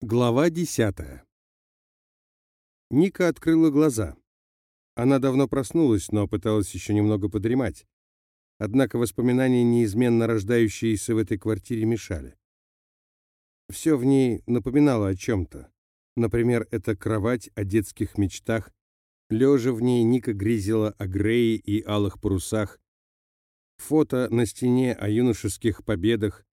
Глава десятая. Ника открыла глаза. Она давно проснулась, но пыталась еще немного подремать. Однако воспоминания, неизменно рождающиеся в этой квартире, мешали. Все в ней напоминало о чем-то. Например, это кровать о детских мечтах. Лежа в ней, Ника грезила о Грее и алых парусах. Фото на стене о юношеских победах,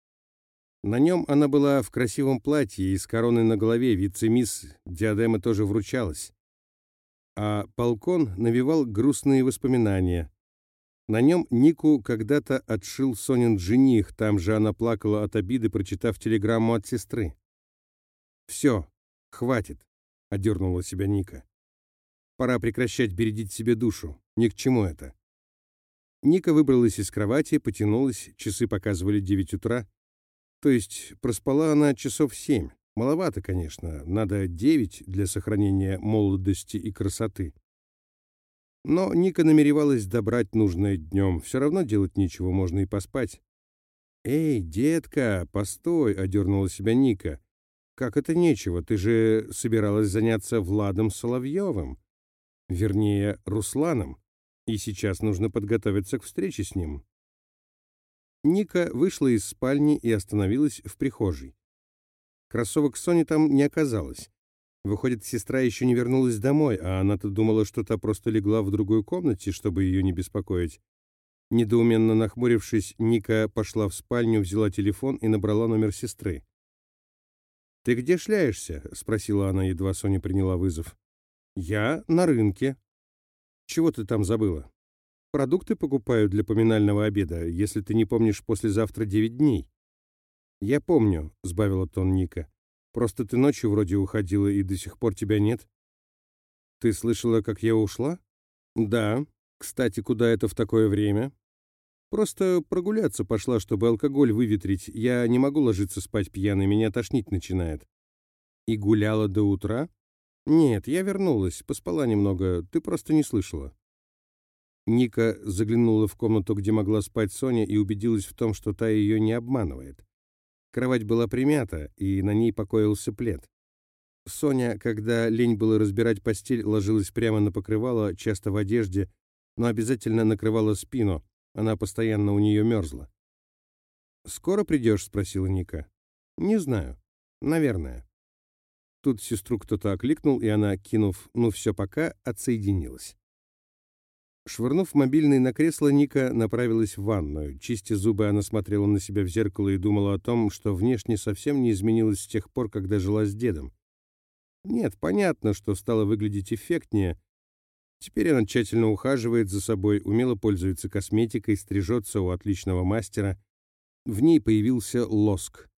на нем она была в красивом платье и с короной на голове, вице-мисс, диадема тоже вручалась. А полкон навевал грустные воспоминания. На нем Нику когда-то отшил Сонин жених, там же она плакала от обиды, прочитав телеграмму от сестры. «Все, хватит», — одернула себя Ника. «Пора прекращать бередить себе душу. Ни к чему это». Ника выбралась из кровати, потянулась, часы показывали девять утра. То есть проспала она часов семь. Маловато, конечно, надо девять для сохранения молодости и красоты. Но Ника намеревалась добрать нужное днем. Все равно делать нечего, можно и поспать. «Эй, детка, постой!» — одернула себя Ника. «Как это нечего? Ты же собиралась заняться Владом Соловьевым. Вернее, Русланом. И сейчас нужно подготовиться к встрече с ним. Ника вышла из спальни и остановилась в прихожей. Кроссовок Сони там не оказалось. Выходит, сестра еще не вернулась домой, а она-то думала, что та просто легла в другой комнате, чтобы ее не беспокоить. Недоуменно нахмурившись, Ника пошла в спальню, взяла телефон и набрала номер сестры. «Ты где шляешься?» — спросила она, едва Соня приняла вызов. «Я на рынке». «Чего ты там забыла?» Продукты покупаю для поминального обеда, если ты не помнишь послезавтра девять дней. Я помню, сбавила тон Ника. Просто ты ночью вроде уходила, и до сих пор тебя нет. Ты слышала, как я ушла? Да. Кстати, куда это в такое время? Просто прогуляться пошла, чтобы алкоголь выветрить. Я не могу ложиться спать пьяной, меня тошнить начинает. И гуляла до утра? Нет, я вернулась, поспала немного, ты просто не слышала. Ника заглянула в комнату, где могла спать Соня, и убедилась в том, что та ее не обманывает. Кровать была примята, и на ней покоился плед. Соня, когда лень было разбирать постель, ложилась прямо на покрывало, часто в одежде, но обязательно накрывала спину, она постоянно у нее мерзла. «Скоро придешь?» — спросила Ника. «Не знаю. Наверное». Тут сестру кто-то окликнул, и она, кинув «ну все пока», отсоединилась. Швырнув мобильный на кресло, Ника направилась в ванную. Чистя зубы, она смотрела на себя в зеркало и думала о том, что внешне совсем не изменилась с тех пор, когда жила с дедом. Нет, понятно, что стала выглядеть эффектнее. Теперь она тщательно ухаживает за собой, умело пользуется косметикой, стрижется у отличного мастера. В ней появился лоск.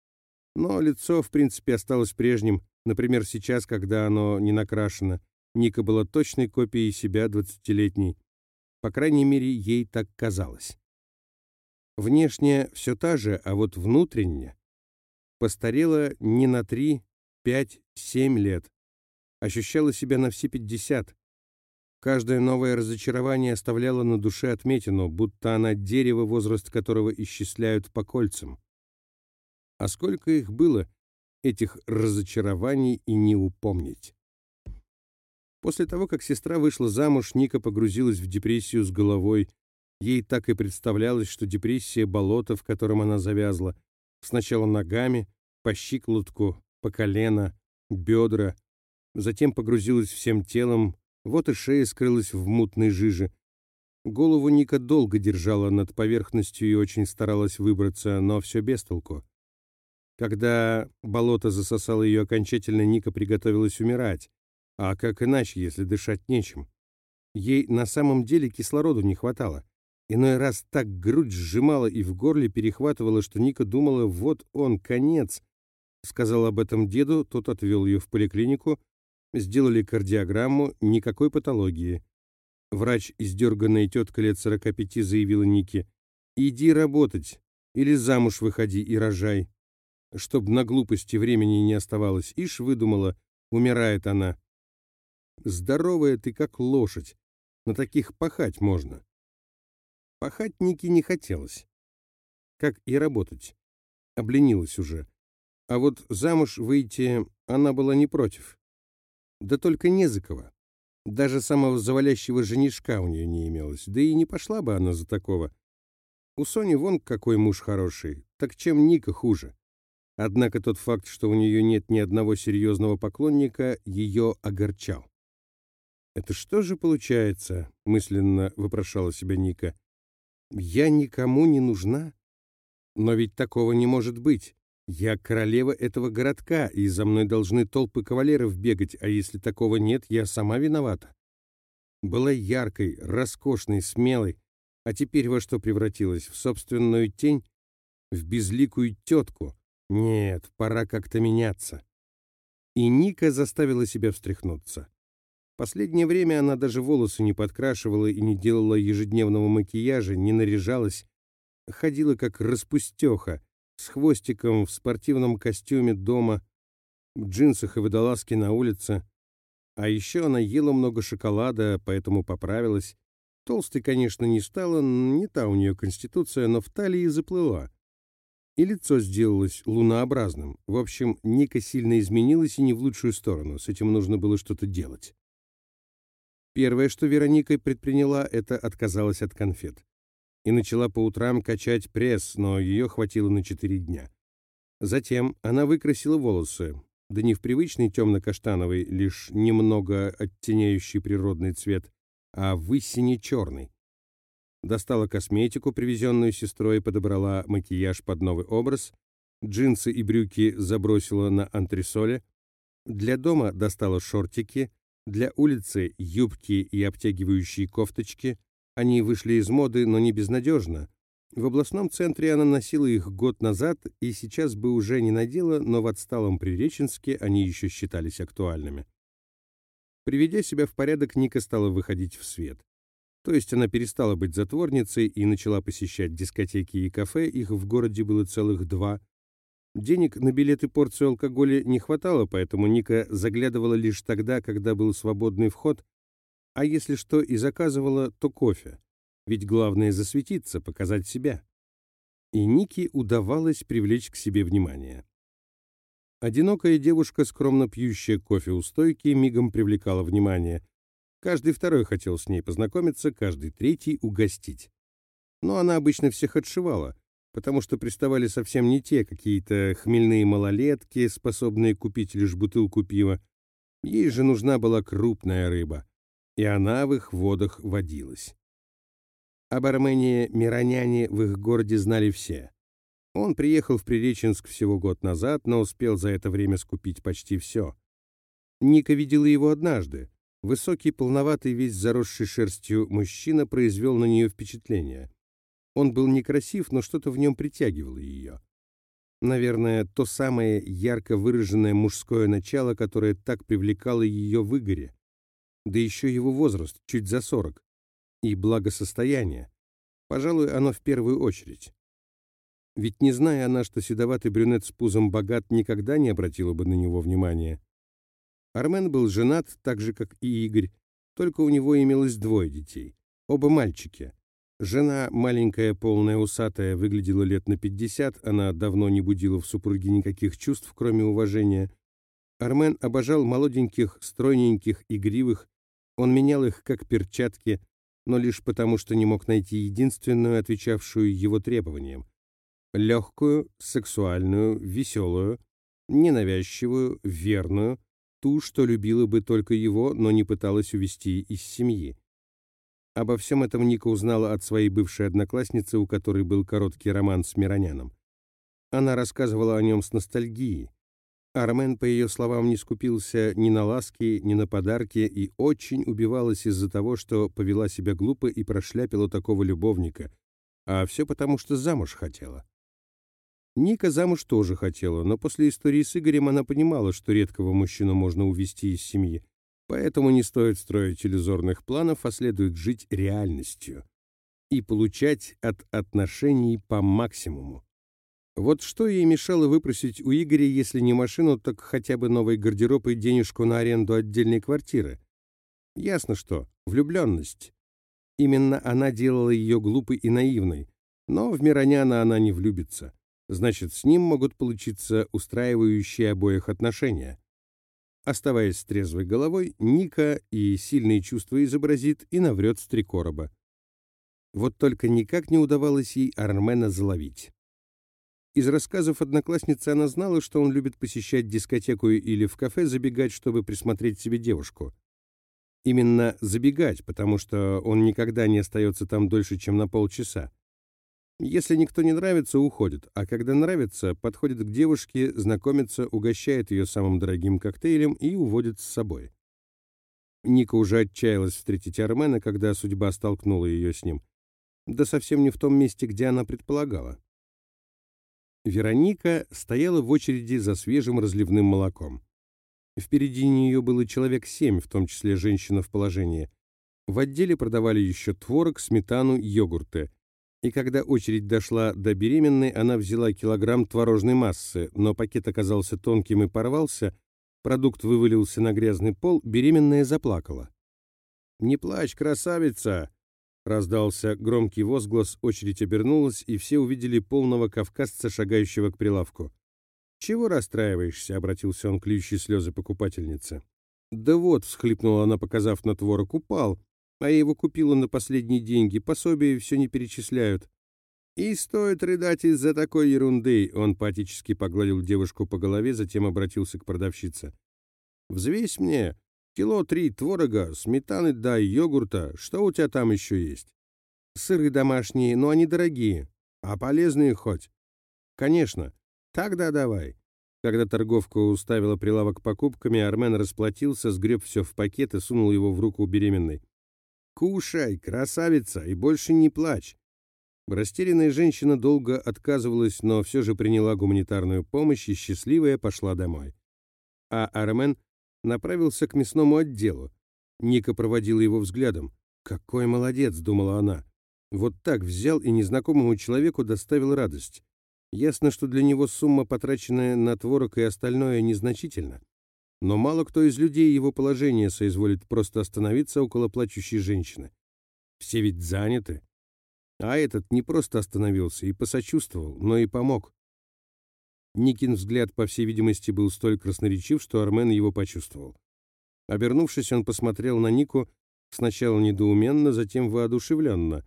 Но лицо, в принципе, осталось прежним. Например, сейчас, когда оно не накрашено. Ника была точной копией себя двадцатилетней. По крайней мере, ей так казалось. Внешне все та же, а вот внутренне постарела не на три, пять, семь лет. Ощущала себя на все пятьдесят. Каждое новое разочарование оставляло на душе отметину, будто она дерево, возраст которого исчисляют по кольцам. А сколько их было, этих разочарований, и не упомнить. После того, как сестра вышла замуж, Ника погрузилась в депрессию с головой. Ей так и представлялось, что депрессия — болото, в котором она завязла. Сначала ногами, по щиколотку, по колено, бедра. Затем погрузилась всем телом, вот и шея скрылась в мутной жиже. Голову Ника долго держала над поверхностью и очень старалась выбраться, но все без толку. Когда болото засосало ее окончательно, Ника приготовилась умирать. А как иначе, если дышать нечем? Ей на самом деле кислороду не хватало. Иной раз так грудь сжимала и в горле перехватывала, что Ника думала, вот он, конец. Сказал об этом деду, тот отвел ее в поликлинику, сделали кардиограмму, никакой патологии. Врач, издерганная тетка лет 45, заявила Нике, «Иди работать, или замуж выходи и рожай». Чтоб на глупости времени не оставалось, ишь выдумала, умирает она. Здоровая ты, как лошадь. На таких пахать можно. Пахать Нике не хотелось. Как и работать. Обленилась уже. А вот замуж выйти она была не против. Да только не за кого. Даже самого завалящего женишка у нее не имелось, да и не пошла бы она за такого. У Сони вон какой муж хороший, так чем Ника хуже. Однако тот факт, что у нее нет ни одного серьезного поклонника, ее огорчал. «Это что же получается?» — мысленно вопрошала себя Ника. «Я никому не нужна? Но ведь такого не может быть. Я королева этого городка, и за мной должны толпы кавалеров бегать, а если такого нет, я сама виновата. Была яркой, роскошной, смелой, а теперь во что превратилась? В собственную тень? В безликую тетку? Нет, пора как-то меняться. И Ника заставила себя встряхнуться. Последнее время она даже волосы не подкрашивала и не делала ежедневного макияжа, не наряжалась, ходила как распустеха, с хвостиком в спортивном костюме дома, в джинсах и водолазке на улице. А еще она ела много шоколада, поэтому поправилась. Толстой, конечно, не стала, не та у нее конституция, но в талии заплыла. И лицо сделалось лунообразным. В общем, Ника сильно изменилась и не в лучшую сторону. С этим нужно было что-то делать. Первое, что Вероника предприняла, это отказалась от конфет и начала по утрам качать пресс, но ее хватило на четыре дня. Затем она выкрасила волосы, да не в привычный темно-каштановый, лишь немного оттеняющий природный цвет, а в истине черный. Достала косметику, привезенную сестрой, подобрала макияж под новый образ, джинсы и брюки забросила на антресоле, для дома достала шортики, для улицы юбки и обтягивающие кофточки, они вышли из моды, но не безнадежно. В областном центре она носила их год назад и сейчас бы уже не надела, но в отсталом Приреченске они еще считались актуальными. Приведя себя в порядок, Ника стала выходить в свет. То есть она перестала быть затворницей и начала посещать дискотеки и кафе, их в городе было целых два. Денег на билеты порцию алкоголя не хватало, поэтому Ника заглядывала лишь тогда, когда был свободный вход, а если что и заказывала, то кофе. Ведь главное засветиться, показать себя. И Нике удавалось привлечь к себе внимание. Одинокая девушка, скромно пьющая кофе у стойки, мигом привлекала внимание. Каждый второй хотел с ней познакомиться, каждый третий — угостить. Но она обычно всех отшивала, потому что приставали совсем не те, какие-то хмельные малолетки, способные купить лишь бутылку пива. Ей же нужна была крупная рыба и она в их водах водилась. Об Армении мироняне в их городе знали все. Он приехал в Приреченск всего год назад, но успел за это время скупить почти все. Ника видела его однажды. Высокий, полноватый, весь заросший шерстью мужчина произвел на нее впечатление. Он был некрасив, но что-то в нем притягивало ее. Наверное, то самое ярко выраженное мужское начало, которое так привлекало ее в Игоре да еще его возраст, чуть за сорок, и благосостояние. Пожалуй, оно в первую очередь. Ведь не зная она, что седоватый брюнет с пузом богат, никогда не обратила бы на него внимания. Армен был женат, так же, как и Игорь, только у него имелось двое детей, оба мальчики. Жена, маленькая, полная, усатая, выглядела лет на пятьдесят, она давно не будила в супруге никаких чувств, кроме уважения. Армен обожал молоденьких, стройненьких, игривых, он менял их как перчатки, но лишь потому, что не мог найти единственную, отвечавшую его требованиям. Легкую, сексуальную, веселую, ненавязчивую, верную, ту, что любила бы только его, но не пыталась увести из семьи. Обо всем этом Ника узнала от своей бывшей одноклассницы, у которой был короткий роман с Мироняном. Она рассказывала о нем с ностальгией. Армен, по ее словам, не скупился ни на ласки, ни на подарки и очень убивалась из-за того, что повела себя глупо и прошляпила такого любовника. А все потому, что замуж хотела. Ника замуж тоже хотела, но после истории с Игорем она понимала, что редкого мужчину можно увести из семьи. Поэтому не стоит строить иллюзорных планов, а следует жить реальностью и получать от отношений по максимуму. Вот что ей мешало выпросить у Игоря, если не машину, так хотя бы новый гардероб и денежку на аренду отдельной квартиры? Ясно что, влюбленность. Именно она делала ее глупой и наивной. Но в Мироняна она не влюбится. Значит, с ним могут получиться устраивающие обоих отношения. Оставаясь с трезвой головой, Ника и сильные чувства изобразит, и наврет с три короба. Вот только никак не удавалось ей Армена заловить. Из рассказов одноклассницы она знала, что он любит посещать дискотеку или в кафе забегать, чтобы присмотреть себе девушку. Именно забегать, потому что он никогда не остается там дольше, чем на полчаса. Если никто не нравится, уходит, а когда нравится, подходит к девушке, знакомится, угощает ее самым дорогим коктейлем и уводит с собой. Ника уже отчаялась встретить Армена, когда судьба столкнула ее с ним. Да совсем не в том месте, где она предполагала. Вероника стояла в очереди за свежим разливным молоком. Впереди нее было человек семь, в том числе женщина в положении. В отделе продавали еще творог, сметану, йогурты. И когда очередь дошла до беременной, она взяла килограмм творожной массы, но пакет оказался тонким и порвался, продукт вывалился на грязный пол, беременная заплакала. «Не плачь, красавица!» Раздался громкий возглас, очередь обернулась, и все увидели полного кавказца, шагающего к прилавку. «Чего расстраиваешься?» — обратился он к льющей слезы покупательнице. «Да вот», — всхлипнула она, показав на творог, — «упал. А я его купила на последние деньги, пособие все не перечисляют». «И стоит рыдать из-за такой ерунды», — он патически погладил девушку по голове, затем обратился к продавщице. «Взвесь мне, Кило три творога, сметаны да йогурта. Что у тебя там еще есть? Сыры домашние, но они дорогие. А полезные хоть? Конечно. Тогда давай. Когда торговка уставила прилавок покупками, Армен расплатился, сгреб все в пакет и сунул его в руку беременной. «Кушай, красавица, и больше не плачь!» Растерянная женщина долго отказывалась, но все же приняла гуманитарную помощь и счастливая пошла домой. А Армен направился к мясному отделу. Ника проводила его взглядом. «Какой молодец!» — думала она. Вот так взял и незнакомому человеку доставил радость. Ясно, что для него сумма, потраченная на творог и остальное, незначительна. Но мало кто из людей его положения соизволит просто остановиться около плачущей женщины. Все ведь заняты. А этот не просто остановился и посочувствовал, но и помог. Никин взгляд, по всей видимости, был столь красноречив, что Армен его почувствовал. Обернувшись, он посмотрел на Нику сначала недоуменно, затем воодушевленно.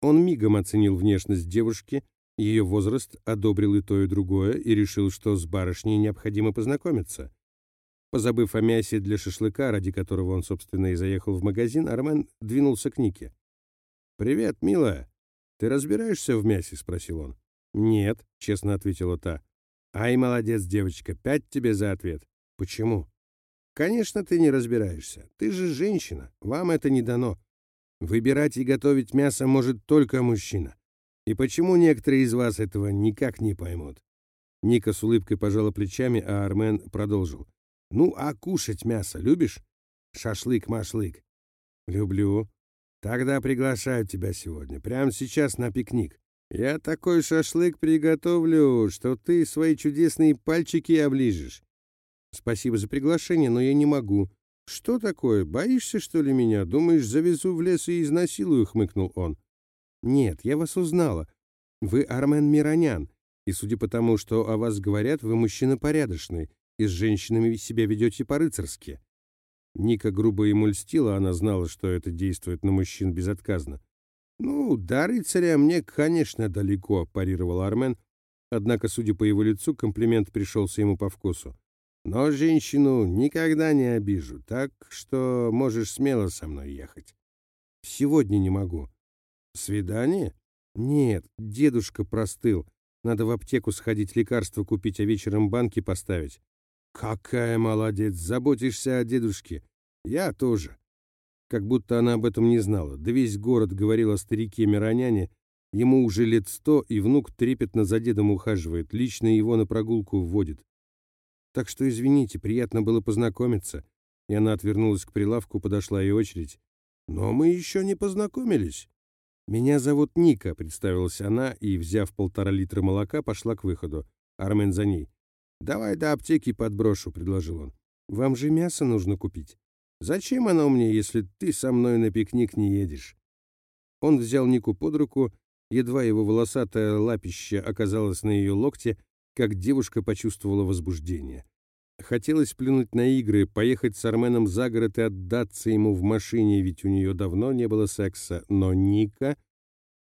Он мигом оценил внешность девушки, ее возраст, одобрил и то, и другое, и решил, что с барышней необходимо познакомиться. Позабыв о мясе для шашлыка, ради которого он, собственно, и заехал в магазин, Армен двинулся к Нике. «Привет, милая. Ты разбираешься в мясе?» — спросил он. «Нет», — честно ответила та. Ай, молодец, девочка, пять тебе за ответ. Почему? Конечно, ты не разбираешься. Ты же женщина, вам это не дано. Выбирать и готовить мясо может только мужчина. И почему некоторые из вас этого никак не поймут? Ника с улыбкой пожала плечами, а Армен продолжил. «Ну, а кушать мясо любишь? Шашлык-машлык». «Люблю. Тогда приглашаю тебя сегодня, прямо сейчас на пикник. Я такой шашлык приготовлю, что ты свои чудесные пальчики оближешь. Спасибо за приглашение, но я не могу. Что такое? Боишься, что ли, меня? Думаешь, завезу в лес и изнасилую, хмыкнул он. Нет, я вас узнала. Вы Армен Миронян, и судя по тому, что о вас говорят, вы мужчина порядочный, и с женщинами себя ведете по-рыцарски. Ника грубо ему льстила, она знала, что это действует на мужчин безотказно. «Ну, до рыцаря мне, конечно, далеко», — парировал Армен. Однако, судя по его лицу, комплимент пришелся ему по вкусу. «Но женщину никогда не обижу, так что можешь смело со мной ехать». «Сегодня не могу». «Свидание?» «Нет, дедушка простыл. Надо в аптеку сходить, лекарства купить, а вечером банки поставить». «Какая молодец! Заботишься о дедушке. Я тоже как будто она об этом не знала. Да весь город говорил о старике Мироняне, ему уже лет сто, и внук трепетно за дедом ухаживает, лично его на прогулку вводит. Так что извините, приятно было познакомиться. И она отвернулась к прилавку, подошла и очередь. Но мы еще не познакомились. «Меня зовут Ника», — представилась она, и, взяв полтора литра молока, пошла к выходу. Армен за ней. «Давай до аптеки подброшу», — предложил он. «Вам же мясо нужно купить». Зачем оно мне, если ты со мной на пикник не едешь?» Он взял Нику под руку, едва его волосатое лапище оказалось на ее локте, как девушка почувствовала возбуждение. Хотелось плюнуть на игры, поехать с Арменом за город и отдаться ему в машине, ведь у нее давно не было секса, но Ника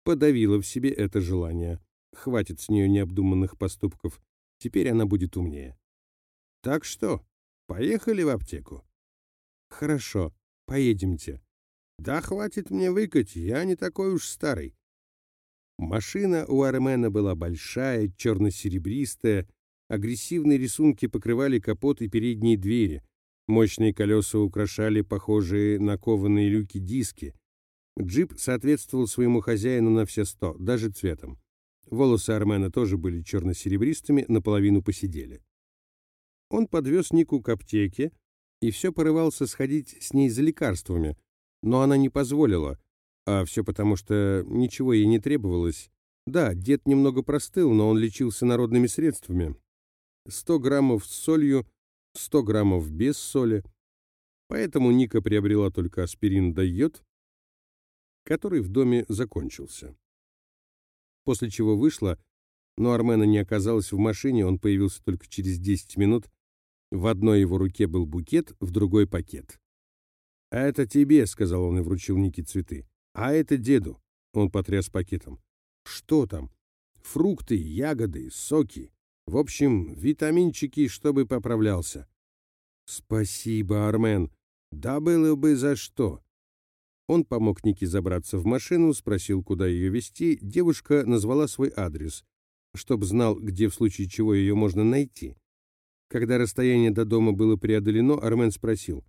подавила в себе это желание. Хватит с нее необдуманных поступков. Теперь она будет умнее. Так что, поехали в аптеку? Хорошо, поедемте. Да хватит мне выкать, я не такой уж старый. Машина у Армена была большая, черно-серебристая, агрессивные рисунки покрывали капот и передние двери, мощные колеса украшали похожие на кованые люки диски. Джип соответствовал своему хозяину на все сто, даже цветом. Волосы Армена тоже были черно-серебристыми, наполовину посидели. Он подвез Нику к аптеке и все порывался сходить с ней за лекарствами, но она не позволила, а все потому, что ничего ей не требовалось. Да, дед немного простыл, но он лечился народными средствами. 100 граммов с солью, 100 граммов без соли. Поэтому Ника приобрела только аспирин да йод, который в доме закончился. После чего вышла, но Армена не оказалось в машине, он появился только через 10 минут. В одной его руке был букет, в другой — пакет. «А это тебе», — сказал он и вручил Нике цветы. А это деду. Он потряс пакетом. Что там? Фрукты, ягоды, соки. В общем, витаминчики, чтобы поправлялся. Спасибо, Армен. Да было бы за что. Он помог Нике забраться в машину, спросил, куда ее везти. Девушка назвала свой адрес, чтобы знал, где в случае чего ее можно найти. Когда расстояние до дома было преодолено, Армен спросил.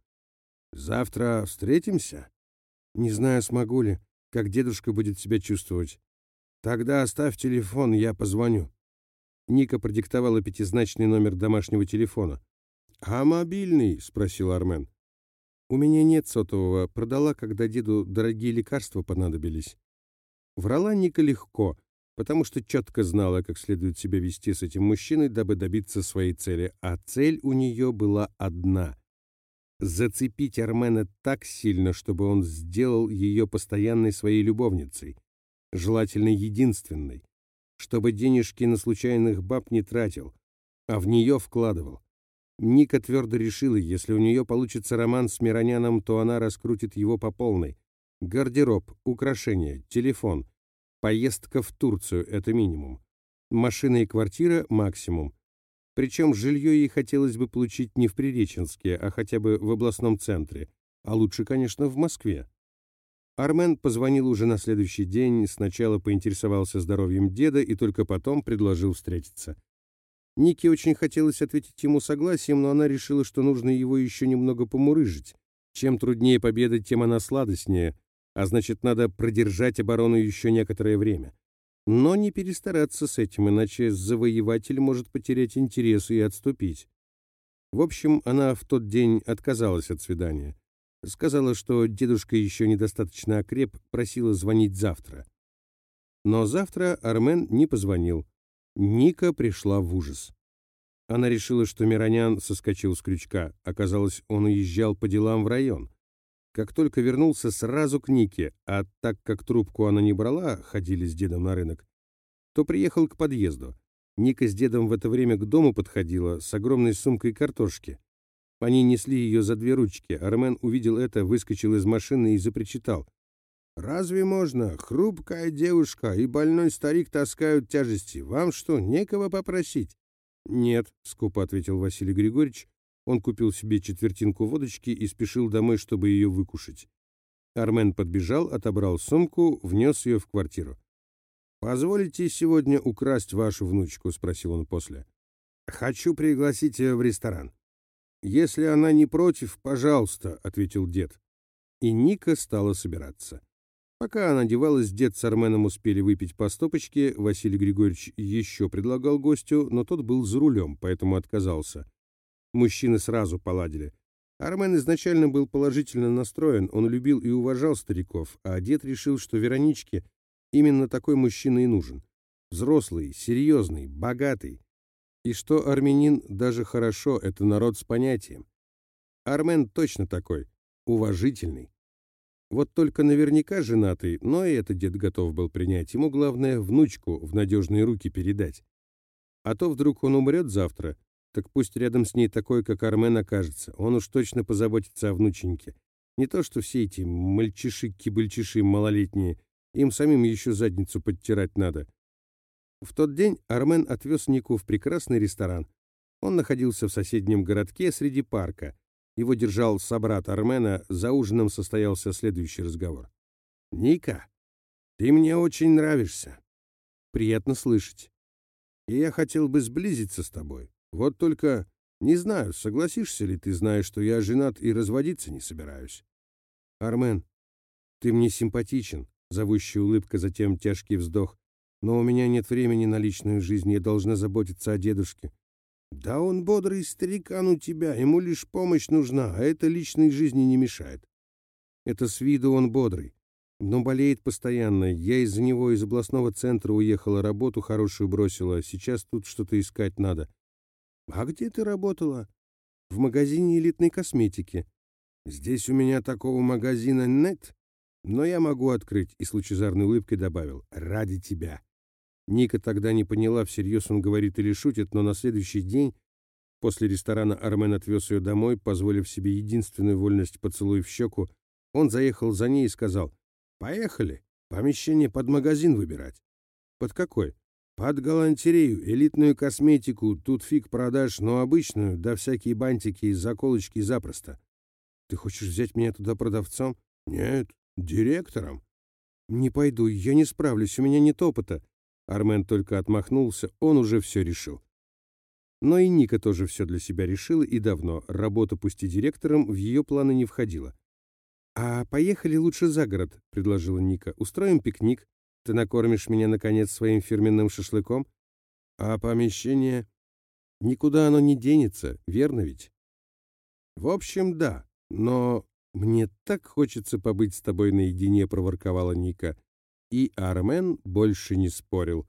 «Завтра встретимся?» Не знаю, смогу ли, как дедушка будет себя чувствовать. Тогда оставь телефон, я позвоню. Ника продиктовала пятизначный номер домашнего телефона. «А мобильный?» — спросил Армен. «У меня нет сотового. Продала, когда деду дорогие лекарства понадобились». Врала Ника легко, потому что четко знала, как следует себя вести с этим мужчиной, дабы добиться своей цели. А цель у нее была одна зацепить Армена так сильно, чтобы он сделал ее постоянной своей любовницей, желательно единственной, чтобы денежки на случайных баб не тратил, а в нее вкладывал. Ника твердо решила, если у нее получится роман с Мироняном, то она раскрутит его по полной. Гардероб, украшения, телефон, поездка в Турцию — это минимум. Машина и квартира — максимум. Причем жилье ей хотелось бы получить не в Приреченске, а хотя бы в областном центре, а лучше, конечно, в Москве. Армен позвонил уже на следующий день, сначала поинтересовался здоровьем деда и только потом предложил встретиться. Нике очень хотелось ответить ему согласием, но она решила, что нужно его еще немного помурыжить. Чем труднее победа, тем она сладостнее, а значит, надо продержать оборону еще некоторое время. Но не перестараться с этим, иначе завоеватель может потерять интерес и отступить. В общем, она в тот день отказалась от свидания. Сказала, что дедушка еще недостаточно окреп, просила звонить завтра. Но завтра Армен не позвонил. Ника пришла в ужас. Она решила, что Миронян соскочил с крючка. Оказалось, он уезжал по делам в район. Как только вернулся, сразу к Нике, а так как трубку она не брала, ходили с дедом на рынок, то приехал к подъезду. Ника с дедом в это время к дому подходила с огромной сумкой картошки. Они несли ее за две ручки. Армен увидел это, выскочил из машины и запричитал. «Разве можно? Хрупкая девушка и больной старик таскают тяжести. Вам что, некого попросить?» «Нет», — скупо ответил Василий Григорьевич, он купил себе четвертинку водочки и спешил домой, чтобы ее выкушать. Армен подбежал, отобрал сумку, внес ее в квартиру. «Позволите сегодня украсть вашу внучку?» — спросил он после. «Хочу пригласить ее в ресторан». «Если она не против, пожалуйста», — ответил дед. И Ника стала собираться. Пока она одевалась, дед с Арменом успели выпить по стопочке, Василий Григорьевич еще предлагал гостю, но тот был за рулем, поэтому отказался. Мужчины сразу поладили. Армен изначально был положительно настроен, он любил и уважал стариков, а дед решил, что Вероничке именно такой мужчина и нужен. Взрослый, серьезный, богатый. И что армянин даже хорошо, это народ с понятием. Армен точно такой, уважительный. Вот только наверняка женатый, но и это дед готов был принять. Ему главное внучку в надежные руки передать. А то вдруг он умрет завтра, Так пусть рядом с ней такой, как Армен, окажется. Он уж точно позаботится о внученьке. Не то, что все эти мальчиши-кибальчиши малолетние. Им самим еще задницу подтирать надо. В тот день Армен отвез Нику в прекрасный ресторан. Он находился в соседнем городке среди парка. Его держал собрат Армена, за ужином состоялся следующий разговор. «Ника, ты мне очень нравишься. Приятно слышать. И я хотел бы сблизиться с тобой. Вот только не знаю, согласишься ли ты, зная, что я женат и разводиться не собираюсь. Армен, ты мне симпатичен, зовущая улыбка, затем тяжкий вздох. Но у меня нет времени на личную жизнь, я должна заботиться о дедушке. Да он бодрый старикан у тебя, ему лишь помощь нужна, а это личной жизни не мешает. Это с виду он бодрый, но болеет постоянно. Я из-за него из областного центра уехала, работу хорошую бросила, сейчас тут что-то искать надо. А где ты работала? В магазине элитной косметики. Здесь у меня такого магазина нет, но я могу открыть, и с лучезарной улыбкой добавил, ради тебя. Ника тогда не поняла, всерьез он говорит или шутит, но на следующий день после ресторана Армен отвез ее домой, позволив себе единственную вольность поцелуй в щеку. Он заехал за ней и сказал, «Поехали, помещение под магазин выбирать». «Под какой?» «Под галантерею, элитную косметику, тут фиг продаж, но обычную, да всякие бантики и заколочки запросто». «Ты хочешь взять меня туда продавцом?» «Нет, директором». «Не пойду, я не справлюсь, у меня нет опыта». Армен только отмахнулся, он уже все решил. Но и Ника тоже все для себя решила, и давно. Работа пусть и директором в ее планы не входила. «А поехали лучше за город», — предложила Ника. «Устроим пикник. Ты накормишь меня, наконец, своим фирменным шашлыком. А помещение...» «Никуда оно не денется, верно ведь?» «В общем, да. Но мне так хочется побыть с тобой наедине», — проворковала Ника. И Армен больше не спорил.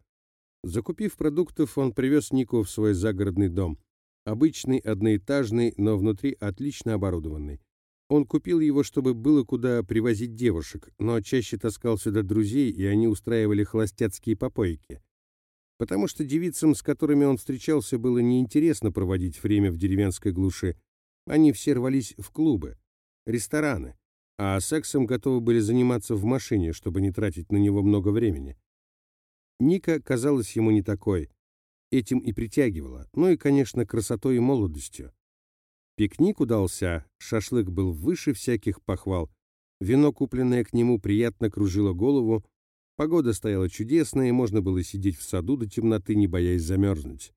Закупив продуктов, он привез Нику в свой загородный дом. Обычный, одноэтажный, но внутри отлично оборудованный. Он купил его, чтобы было куда привозить девушек, но чаще таскал сюда друзей, и они устраивали холостяцкие попойки. Потому что девицам, с которыми он встречался, было неинтересно проводить время в деревенской глуши. Они все рвались в клубы, рестораны, а сексом готовы были заниматься в машине, чтобы не тратить на него много времени. Ника казалась ему не такой. Этим и притягивала, ну и, конечно, красотой и молодостью. Пикник удался, шашлык был выше всяких похвал. Вино, купленное к нему, приятно кружило голову. Погода стояла чудесная, и можно было сидеть в саду до темноты, не боясь замерзнуть.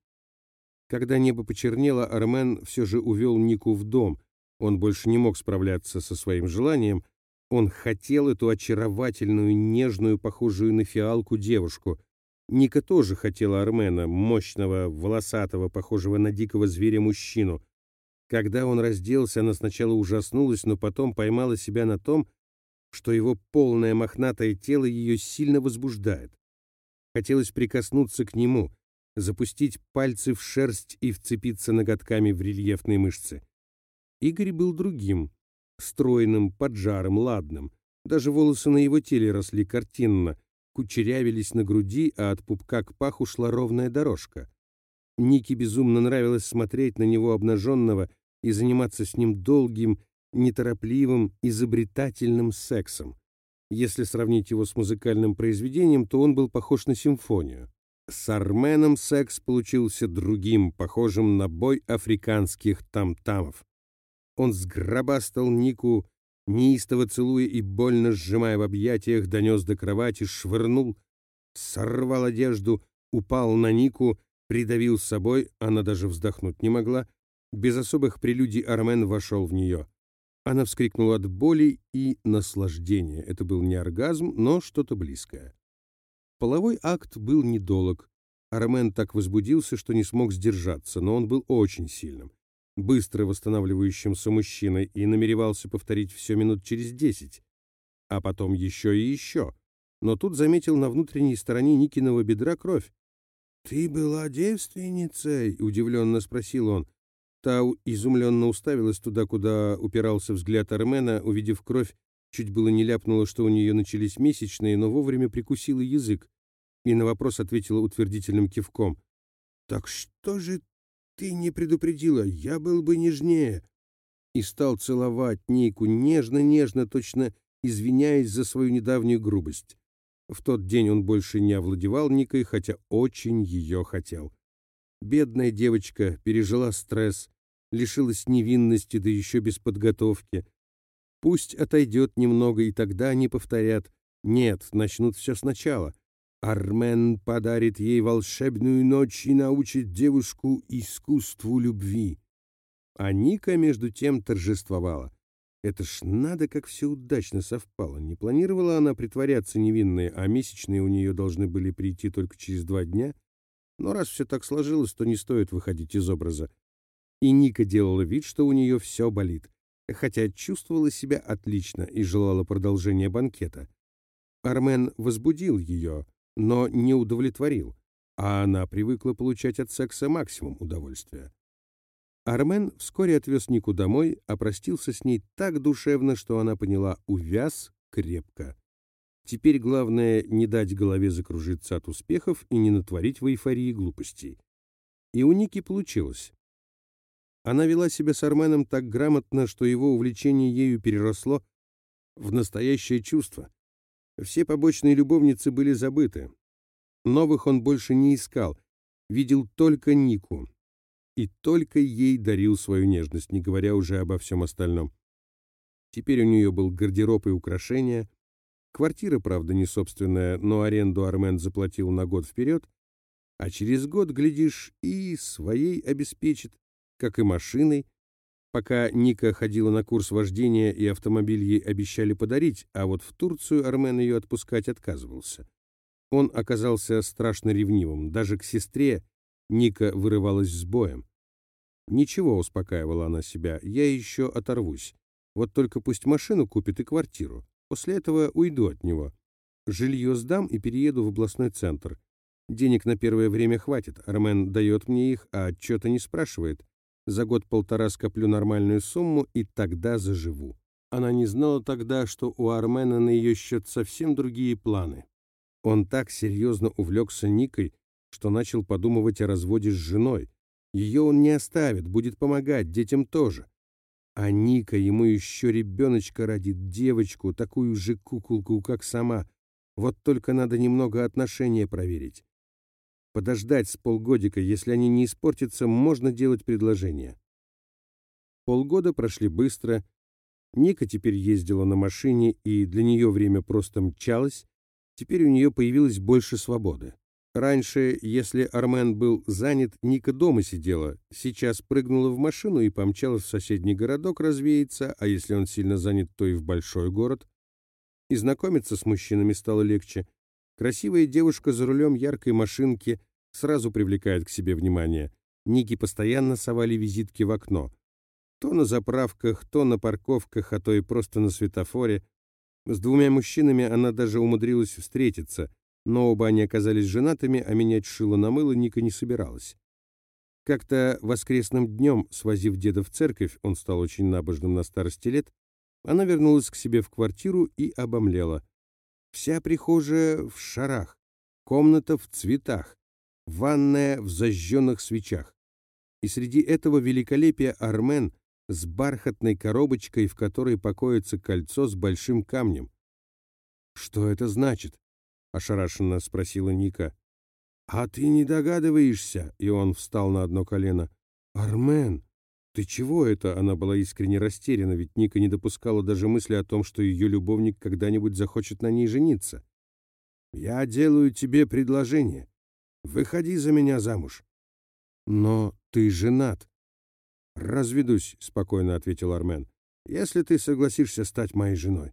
Когда небо почернело, Армен все же увел Нику в дом, он больше не мог справляться со своим желанием. Он хотел эту очаровательную, нежную, похожую на фиалку девушку. Ника тоже хотела Армена, мощного, волосатого, похожего на дикого зверя мужчину. Когда он разделся, она сначала ужаснулась, но потом поймала себя на том, что его полное мохнатое тело ее сильно возбуждает. Хотелось прикоснуться к нему, запустить пальцы в шерсть и вцепиться ноготками в рельефные мышцы. Игорь был другим, стройным, поджарым, ладным. Даже волосы на его теле росли картинно, кучерявились на груди, а от пупка к паху шла ровная дорожка. Нике безумно нравилось смотреть на него обнаженного и заниматься с ним долгим, неторопливым, изобретательным сексом. Если сравнить его с музыкальным произведением, то он был похож на симфонию. С Арменом секс получился другим, похожим на бой африканских там-тамов. Он сгробастал Нику, неистово целуя и больно сжимая в объятиях, донес до кровати, швырнул, сорвал одежду, упал на Нику, придавил с собой, она даже вздохнуть не могла. Без особых прелюдий Армен вошел в нее. Она вскрикнула от боли и наслаждения. Это был не оргазм, но что-то близкое. Половой акт был недолг. Армен так возбудился, что не смог сдержаться, но он был очень сильным быстро восстанавливающимся мужчиной и намеревался повторить все минут через десять, а потом еще и еще. Но тут заметил на внутренней стороне Никиного бедра кровь. «Ты была девственницей?» — удивленно спросил он. Та изумленно уставилась туда, куда упирался взгляд Армена, увидев кровь, чуть было не ляпнула, что у нее начались месячные, но вовремя прикусила язык и на вопрос ответила утвердительным кивком. «Так что же ты не предупредила, я был бы нежнее!» И стал целовать Нику нежно-нежно, точно извиняясь за свою недавнюю грубость. В тот день он больше не овладевал Никой, хотя очень ее хотел. Бедная девочка пережила стресс, лишилась невинности, да еще без подготовки. Пусть отойдет немного, и тогда они повторят. Нет, начнут все сначала. Армен подарит ей волшебную ночь и научит девушку искусству любви. А Ника, между тем, торжествовала. Это ж надо, как все удачно совпало. Не планировала она притворяться невинной, а месячные у нее должны были прийти только через два дня. Но раз все так сложилось, то не стоит выходить из образа. И Ника делала вид, что у нее все болит, хотя чувствовала себя отлично и желала продолжения банкета. Армен возбудил ее, но не удовлетворил, а она привыкла получать от секса максимум удовольствия. Армен вскоре отвез Нику домой, опростился с ней так душевно, что она поняла, увяз крепко. Теперь главное не дать голове закружиться от успехов и не натворить в эйфории глупостей. И у Ники получилось. Она вела себя с Арменом так грамотно, что его увлечение ею переросло в настоящее чувство. Все побочные любовницы были забыты. Новых он больше не искал, видел только Нику. И только ей дарил свою нежность, не говоря уже обо всем остальном. Теперь у нее был гардероб и украшения. Квартира, правда, не собственная, но аренду Армен заплатил на год вперед. А через год, глядишь, и своей обеспечит, как и машиной, Пока Ника ходила на курс вождения и автомобиль ей обещали подарить, а вот в Турцию Армен ее отпускать отказывался. Он оказался страшно ревнивым, даже к сестре Ника вырывалась с боем. «Ничего», — успокаивала она себя, — «я еще оторвусь. Вот только пусть машину купит и квартиру. После этого уйду от него. Жилье сдам и перееду в областной центр. Денег на первое время хватит, Армен дает мне их, а отчета не спрашивает. За год-полтора скоплю нормальную сумму и тогда заживу. Она не знала тогда, что у Армена на ее счет совсем другие планы. Он так серьезно увлекся Никой, что начал подумывать о разводе с женой. Ее он не оставит, будет помогать, детям тоже. А Ника ему еще ребеночка родит, девочку, такую же куколку, как сама. Вот только надо немного отношения проверить. Подождать с полгодика, если они не испортятся, можно делать предложение. Полгода прошли быстро. Ника теперь ездила на машине, и для нее время просто мчалось. Теперь у нее появилось больше свободы. Раньше, если Армен был занят, Ника дома сидела. Сейчас прыгнула в машину и помчалась в соседний городок развеяться, а если он сильно занят, то и в большой город. И знакомиться с мужчинами стало легче. Красивая девушка за рулем яркой машинки сразу привлекает к себе внимание. Ники постоянно совали визитки в окно. То на заправках, то на парковках, а то и просто на светофоре. С двумя мужчинами она даже умудрилась встретиться, но оба они оказались женатыми, а менять шило на мыло Ника не собиралась. Как-то воскресным днем, свозив деда в церковь, он стал очень набожным на старости лет, она вернулась к себе в квартиру и обомлела. Вся прихожая в шарах, комната в цветах, ванная в зажженных свечах. И среди этого великолепия Армен с бархатной коробочкой, в которой покоится кольцо с большим камнем. «Что это значит?» — ошарашенно спросила Ника. «А ты не догадываешься?» — и он встал на одно колено. «Армен, ты чего это?» Она была искренне растеряна, ведь Ника не допускала даже мысли о том, что ее любовник когда-нибудь захочет на ней жениться. «Я делаю тебе предложение. Выходи за меня замуж». «Но ты женат». «Разведусь», — спокойно ответил Армен, — «если ты согласишься стать моей женой».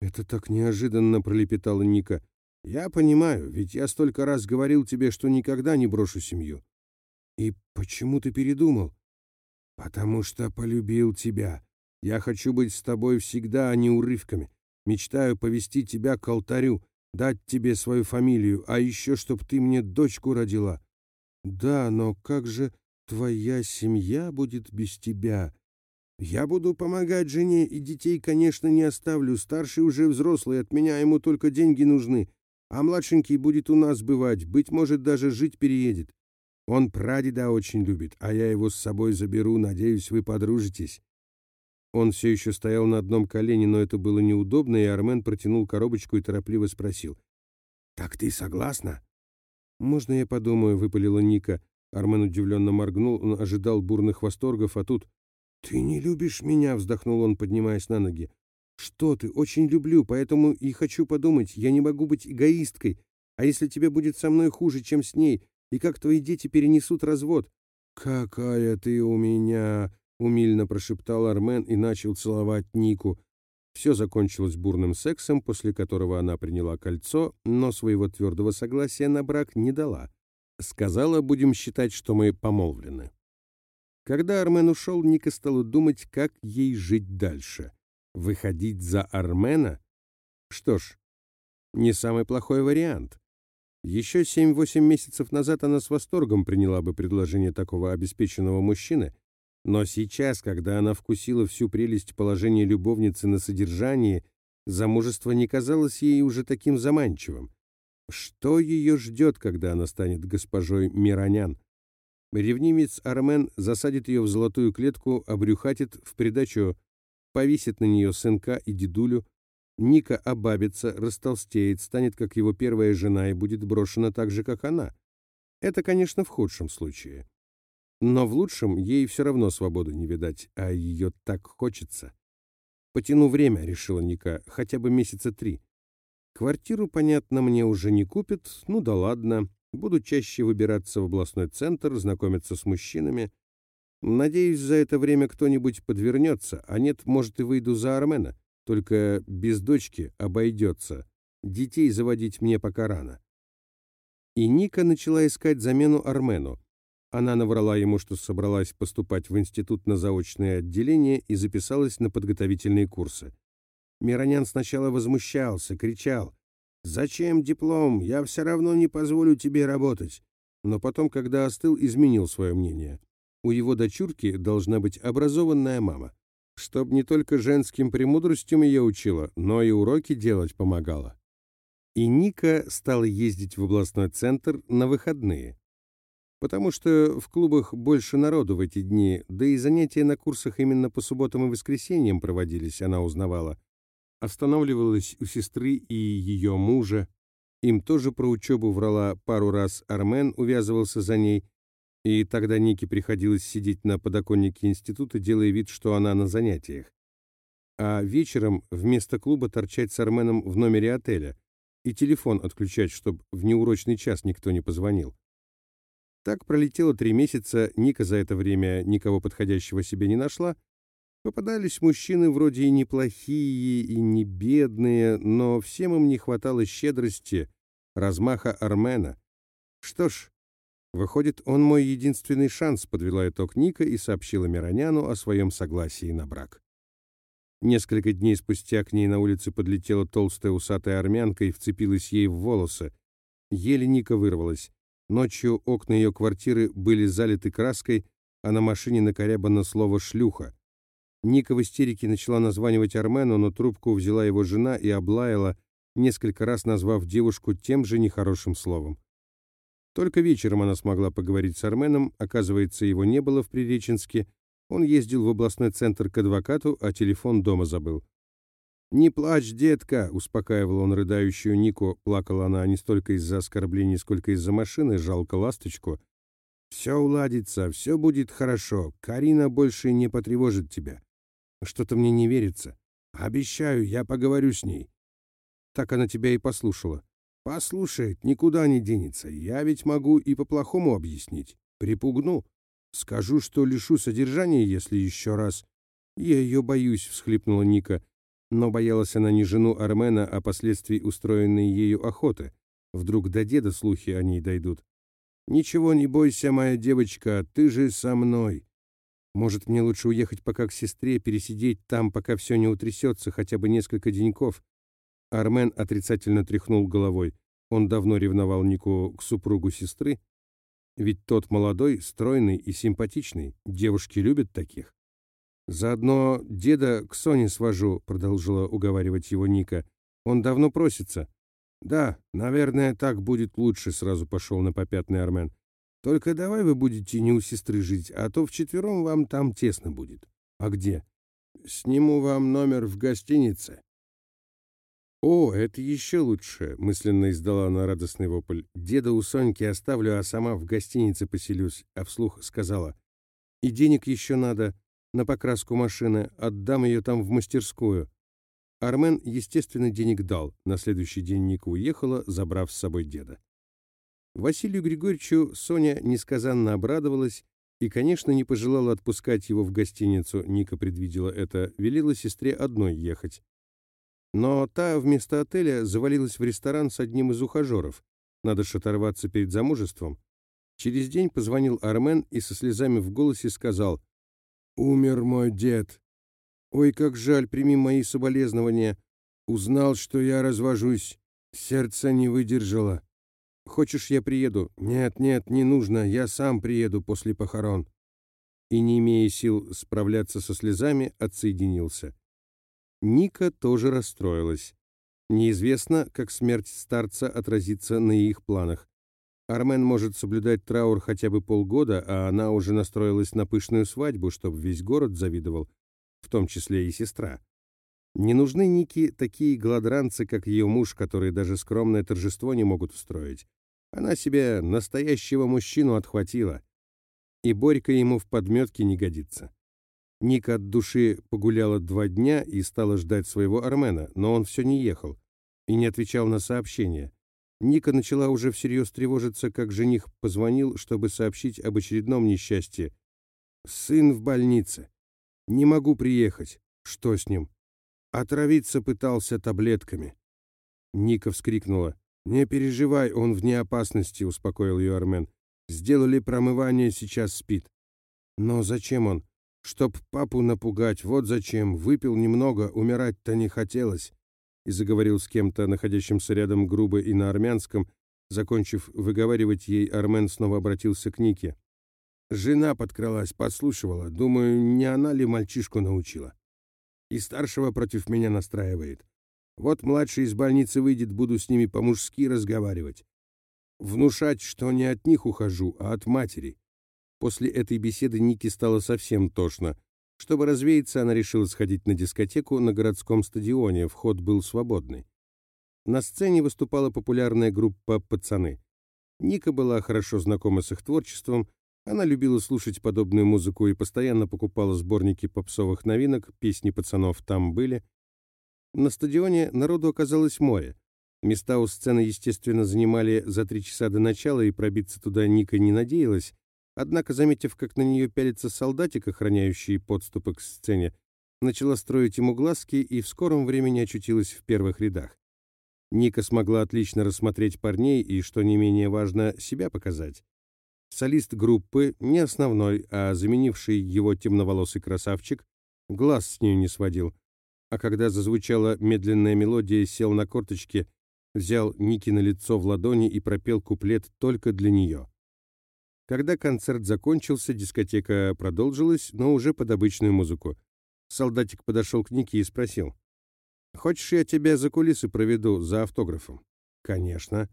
«Это так неожиданно», — пролепетала Ника. «Я понимаю, ведь я столько раз говорил тебе, что никогда не брошу семью». «И почему ты передумал?» «Потому что полюбил тебя. Я хочу быть с тобой всегда, а не урывками. Мечтаю повести тебя к алтарю, дать тебе свою фамилию, а еще, чтоб ты мне дочку родила. Да, но как же твоя семья будет без тебя? Я буду помогать жене, и детей, конечно, не оставлю. Старший уже взрослый, от меня ему только деньги нужны. А младшенький будет у нас бывать, быть может, даже жить переедет. Он прадеда очень любит, а я его с собой заберу, надеюсь, вы подружитесь». Он все еще стоял на одном колене, но это было неудобно, и Армен протянул коробочку и торопливо спросил. «Так ты согласна?» «Можно я подумаю?» — выпалила Ника. Армен удивленно моргнул, он ожидал бурных восторгов, а тут... «Ты не любишь меня?» — вздохнул он, поднимаясь на ноги. «Что ты? Очень люблю, поэтому и хочу подумать. Я не могу быть эгоисткой. А если тебе будет со мной хуже, чем с ней? И как твои дети перенесут развод?» «Какая ты у меня!» — умильно прошептал Армен и начал целовать Нику. Все закончилось бурным сексом, после которого она приняла кольцо, но своего твердого согласия на брак не дала. Сказала, будем считать, что мы помолвлены. Когда Армен ушел, Ника стала думать, как ей жить дальше. Выходить за Армена? Что ж, не самый плохой вариант. Еще 7-8 месяцев назад она с восторгом приняла бы предложение такого обеспеченного мужчины, но сейчас, когда она вкусила всю прелесть положения любовницы на содержании, замужество не казалось ей уже таким заманчивым. Что ее ждет, когда она станет госпожой Миронян? Ревнимец Армен засадит ее в золотую клетку, обрюхатит в придачу, повесит на нее сынка и дедулю. Ника обабится, растолстеет, станет как его первая жена и будет брошена так же, как она. Это, конечно, в худшем случае. Но в лучшем ей все равно свободу не видать, а ее так хочется. «Потяну время», — решила Ника, — «хотя бы месяца три. Квартиру, понятно, мне уже не купят, ну да ладно. Буду чаще выбираться в областной центр, знакомиться с мужчинами. Надеюсь, за это время кто-нибудь подвернется, а нет, может, и выйду за Армена. Только без дочки обойдется. Детей заводить мне пока рано». И Ника начала искать замену Армену. Она наврала ему, что собралась поступать в институт на заочное отделение и записалась на подготовительные курсы. Миронян сначала возмущался, кричал «Зачем диплом? Я все равно не позволю тебе работать». Но потом, когда остыл, изменил свое мнение. У его дочурки должна быть образованная мама, чтоб не только женским премудростям ее учила, но и уроки делать помогала. И Ника стала ездить в областной центр на выходные потому что в клубах больше народу в эти дни, да и занятия на курсах именно по субботам и воскресеньям проводились, она узнавала. Останавливалась у сестры и ее мужа. Им тоже про учебу врала пару раз Армен, увязывался за ней, и тогда Нике приходилось сидеть на подоконнике института, делая вид, что она на занятиях. А вечером вместо клуба торчать с Арменом в номере отеля и телефон отключать, чтобы в неурочный час никто не позвонил. Так пролетело три месяца, Ника за это время никого подходящего себе не нашла. Попадались мужчины вроде и неплохие, и не бедные, но всем им не хватало щедрости, размаха Армена. Что ж, выходит, он мой единственный шанс, подвела итог Ника и сообщила Мироняну о своем согласии на брак. Несколько дней спустя к ней на улице подлетела толстая усатая армянка и вцепилась ей в волосы. Еле Ника вырвалась. Ночью окна ее квартиры были залиты краской, а на машине накорябано слово «шлюха». Ника в истерике начала названивать Армену, но трубку взяла его жена и облаяла, несколько раз назвав девушку тем же нехорошим словом. Только вечером она смогла поговорить с Арменом, оказывается, его не было в Приреченске, он ездил в областной центр к адвокату, а телефон дома забыл. «Не плачь, детка!» — успокаивал он рыдающую Нику. Плакала она не столько из-за оскорблений, сколько из-за машины, жалко ласточку. «Все уладится, все будет хорошо. Карина больше не потревожит тебя. Что-то мне не верится. Обещаю, я поговорю с ней». Так она тебя и послушала. «Послушает, никуда не денется. Я ведь могу и по-плохому объяснить. Припугну. Скажу, что лишу содержания, если еще раз...» «Я ее боюсь», — всхлипнула Ника. Но боялась она не жену Армена, а последствий устроенной ею охоты. Вдруг до деда слухи о ней дойдут. «Ничего не бойся, моя девочка, ты же со мной. Может, мне лучше уехать пока к сестре, пересидеть там, пока все не утрясется, хотя бы несколько деньков?» Армен отрицательно тряхнул головой. Он давно ревновал Нику к супругу сестры. Ведь тот молодой, стройный и симпатичный. Девушки любят таких. «Заодно деда к Соне свожу», — продолжила уговаривать его Ника. «Он давно просится». «Да, наверное, так будет лучше», — сразу пошел на попятный Армен. Только давай вы будете не у сестры жить, а то вчетвером вам там тесно будет. А где? Сниму вам номер в гостинице. «О, это еще лучше!» — мысленно издала она радостный вопль. «Деда у Соньки оставлю, а сама в гостинице поселюсь», а вслух сказала. «И денег еще надо на покраску машины, отдам ее там в мастерскую». Армен, естественно, денег дал. На следующий день Ника уехала, забрав с собой деда. Василию Григорьевичу Соня несказанно обрадовалась и, конечно, не пожелала отпускать его в гостиницу. Ника предвидела это, велела сестре одной ехать. Но та вместо отеля завалилась в ресторан с одним из ухажеров. Надо ж оторваться перед замужеством. Через день позвонил Армен и со слезами в голосе сказал «Умер мой дед. Ой, как жаль, прими мои соболезнования. Узнал, что я развожусь. Сердце не выдержало. Хочешь, я приеду? Нет, нет, не нужно, я сам приеду после похорон». И, не имея сил справляться со слезами, отсоединился. Ника тоже расстроилась. Неизвестно, как смерть старца отразится на их планах. Армен может соблюдать траур хотя бы полгода, а она уже настроилась на пышную свадьбу, чтобы весь город завидовал, в том числе и сестра. Не нужны Нике такие гладранцы, как ее муж, которые даже скромное торжество не могут устроить. Она себе настоящего мужчину отхватила. И Борька ему в подметке не годится. Ника от души погуляла два дня и стала ждать своего Армена, но он все не ехал и не отвечал на сообщения. Ника начала уже всерьез тревожиться, как жених позвонил, чтобы сообщить об очередном несчастье. «Сын в больнице. Не могу приехать. Что с ним?» «Отравиться пытался таблетками». Ника вскрикнула. «Не переживай, он вне опасности», — успокоил ее Армен. «Сделали промывание, сейчас спит». «Но зачем он?» Чтоб папу напугать, вот зачем. Выпил немного, умирать-то не хотелось. И заговорил с кем-то, находящимся рядом грубо и на армянском. Закончив выговаривать ей, Армен снова обратился к Нике. Жена подкралась, подслушивала. Думаю, не она ли мальчишку научила? И старшего против меня настраивает. Вот младший из больницы выйдет, буду с ними по-мужски разговаривать. Внушать, что не от них ухожу, а от матери. После этой беседы Нике стало совсем тошно. Чтобы развеяться, она решила сходить на дискотеку на городском стадионе, вход был свободный. На сцене выступала популярная группа «Пацаны». Ника была хорошо знакома с их творчеством, она любила слушать подобную музыку и постоянно покупала сборники попсовых новинок, песни пацанов там были. На стадионе народу оказалось море. Места у сцены, естественно, занимали за три часа до начала, и пробиться туда Ника не надеялась, Однако, заметив, как на нее пялится солдатик, охраняющий подступы к сцене, начала строить ему глазки и в скором времени очутилась в первых рядах. Ника смогла отлично рассмотреть парней и, что не менее важно, себя показать. Солист группы, не основной, а заменивший его темноволосый красавчик, глаз с нее не сводил, а когда зазвучала медленная мелодия, сел на корточки, взял Ники на лицо в ладони и пропел куплет только для нее. Когда концерт закончился, дискотека продолжилась, но уже под обычную музыку. Солдатик подошел к Нике и спросил. «Хочешь, я тебя за кулисы проведу, за автографом?» «Конечно».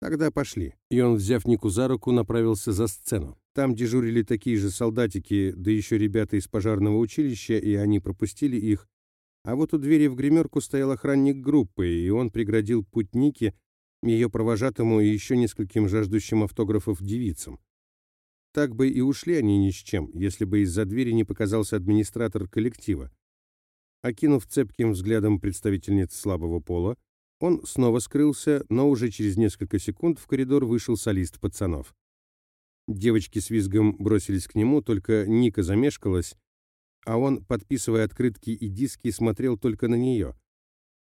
«Тогда пошли». И он, взяв Нику за руку, направился за сцену. Там дежурили такие же солдатики, да еще ребята из пожарного училища, и они пропустили их. А вот у двери в гримерку стоял охранник группы, и он преградил путь Нике, ее провожатому и еще нескольким жаждущим автографов девицам. Так бы и ушли они ни с чем, если бы из-за двери не показался администратор коллектива. Окинув цепким взглядом представительниц слабого пола, он снова скрылся, но уже через несколько секунд в коридор вышел солист пацанов. Девочки с визгом бросились к нему, только Ника замешкалась, а он, подписывая открытки и диски, смотрел только на нее.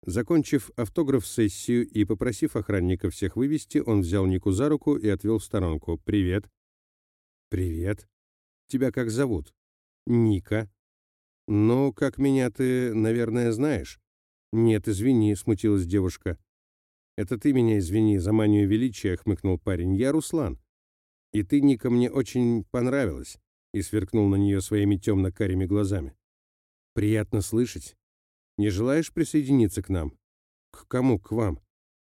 Закончив автограф-сессию и попросив охранника всех вывести, он взял Нику за руку и отвел в сторонку. «Привет». «Привет. Тебя как зовут?» «Ника». «Ну, как меня ты, наверное, знаешь?» «Нет, извини», — смутилась девушка. «Это ты меня извини за манию величия», — хмыкнул парень. «Я Руслан. И ты, Ника, мне очень понравилась», — и сверкнул на нее своими темно-карими глазами. «Приятно слышать. Не желаешь присоединиться к нам?» «К кому? К вам?»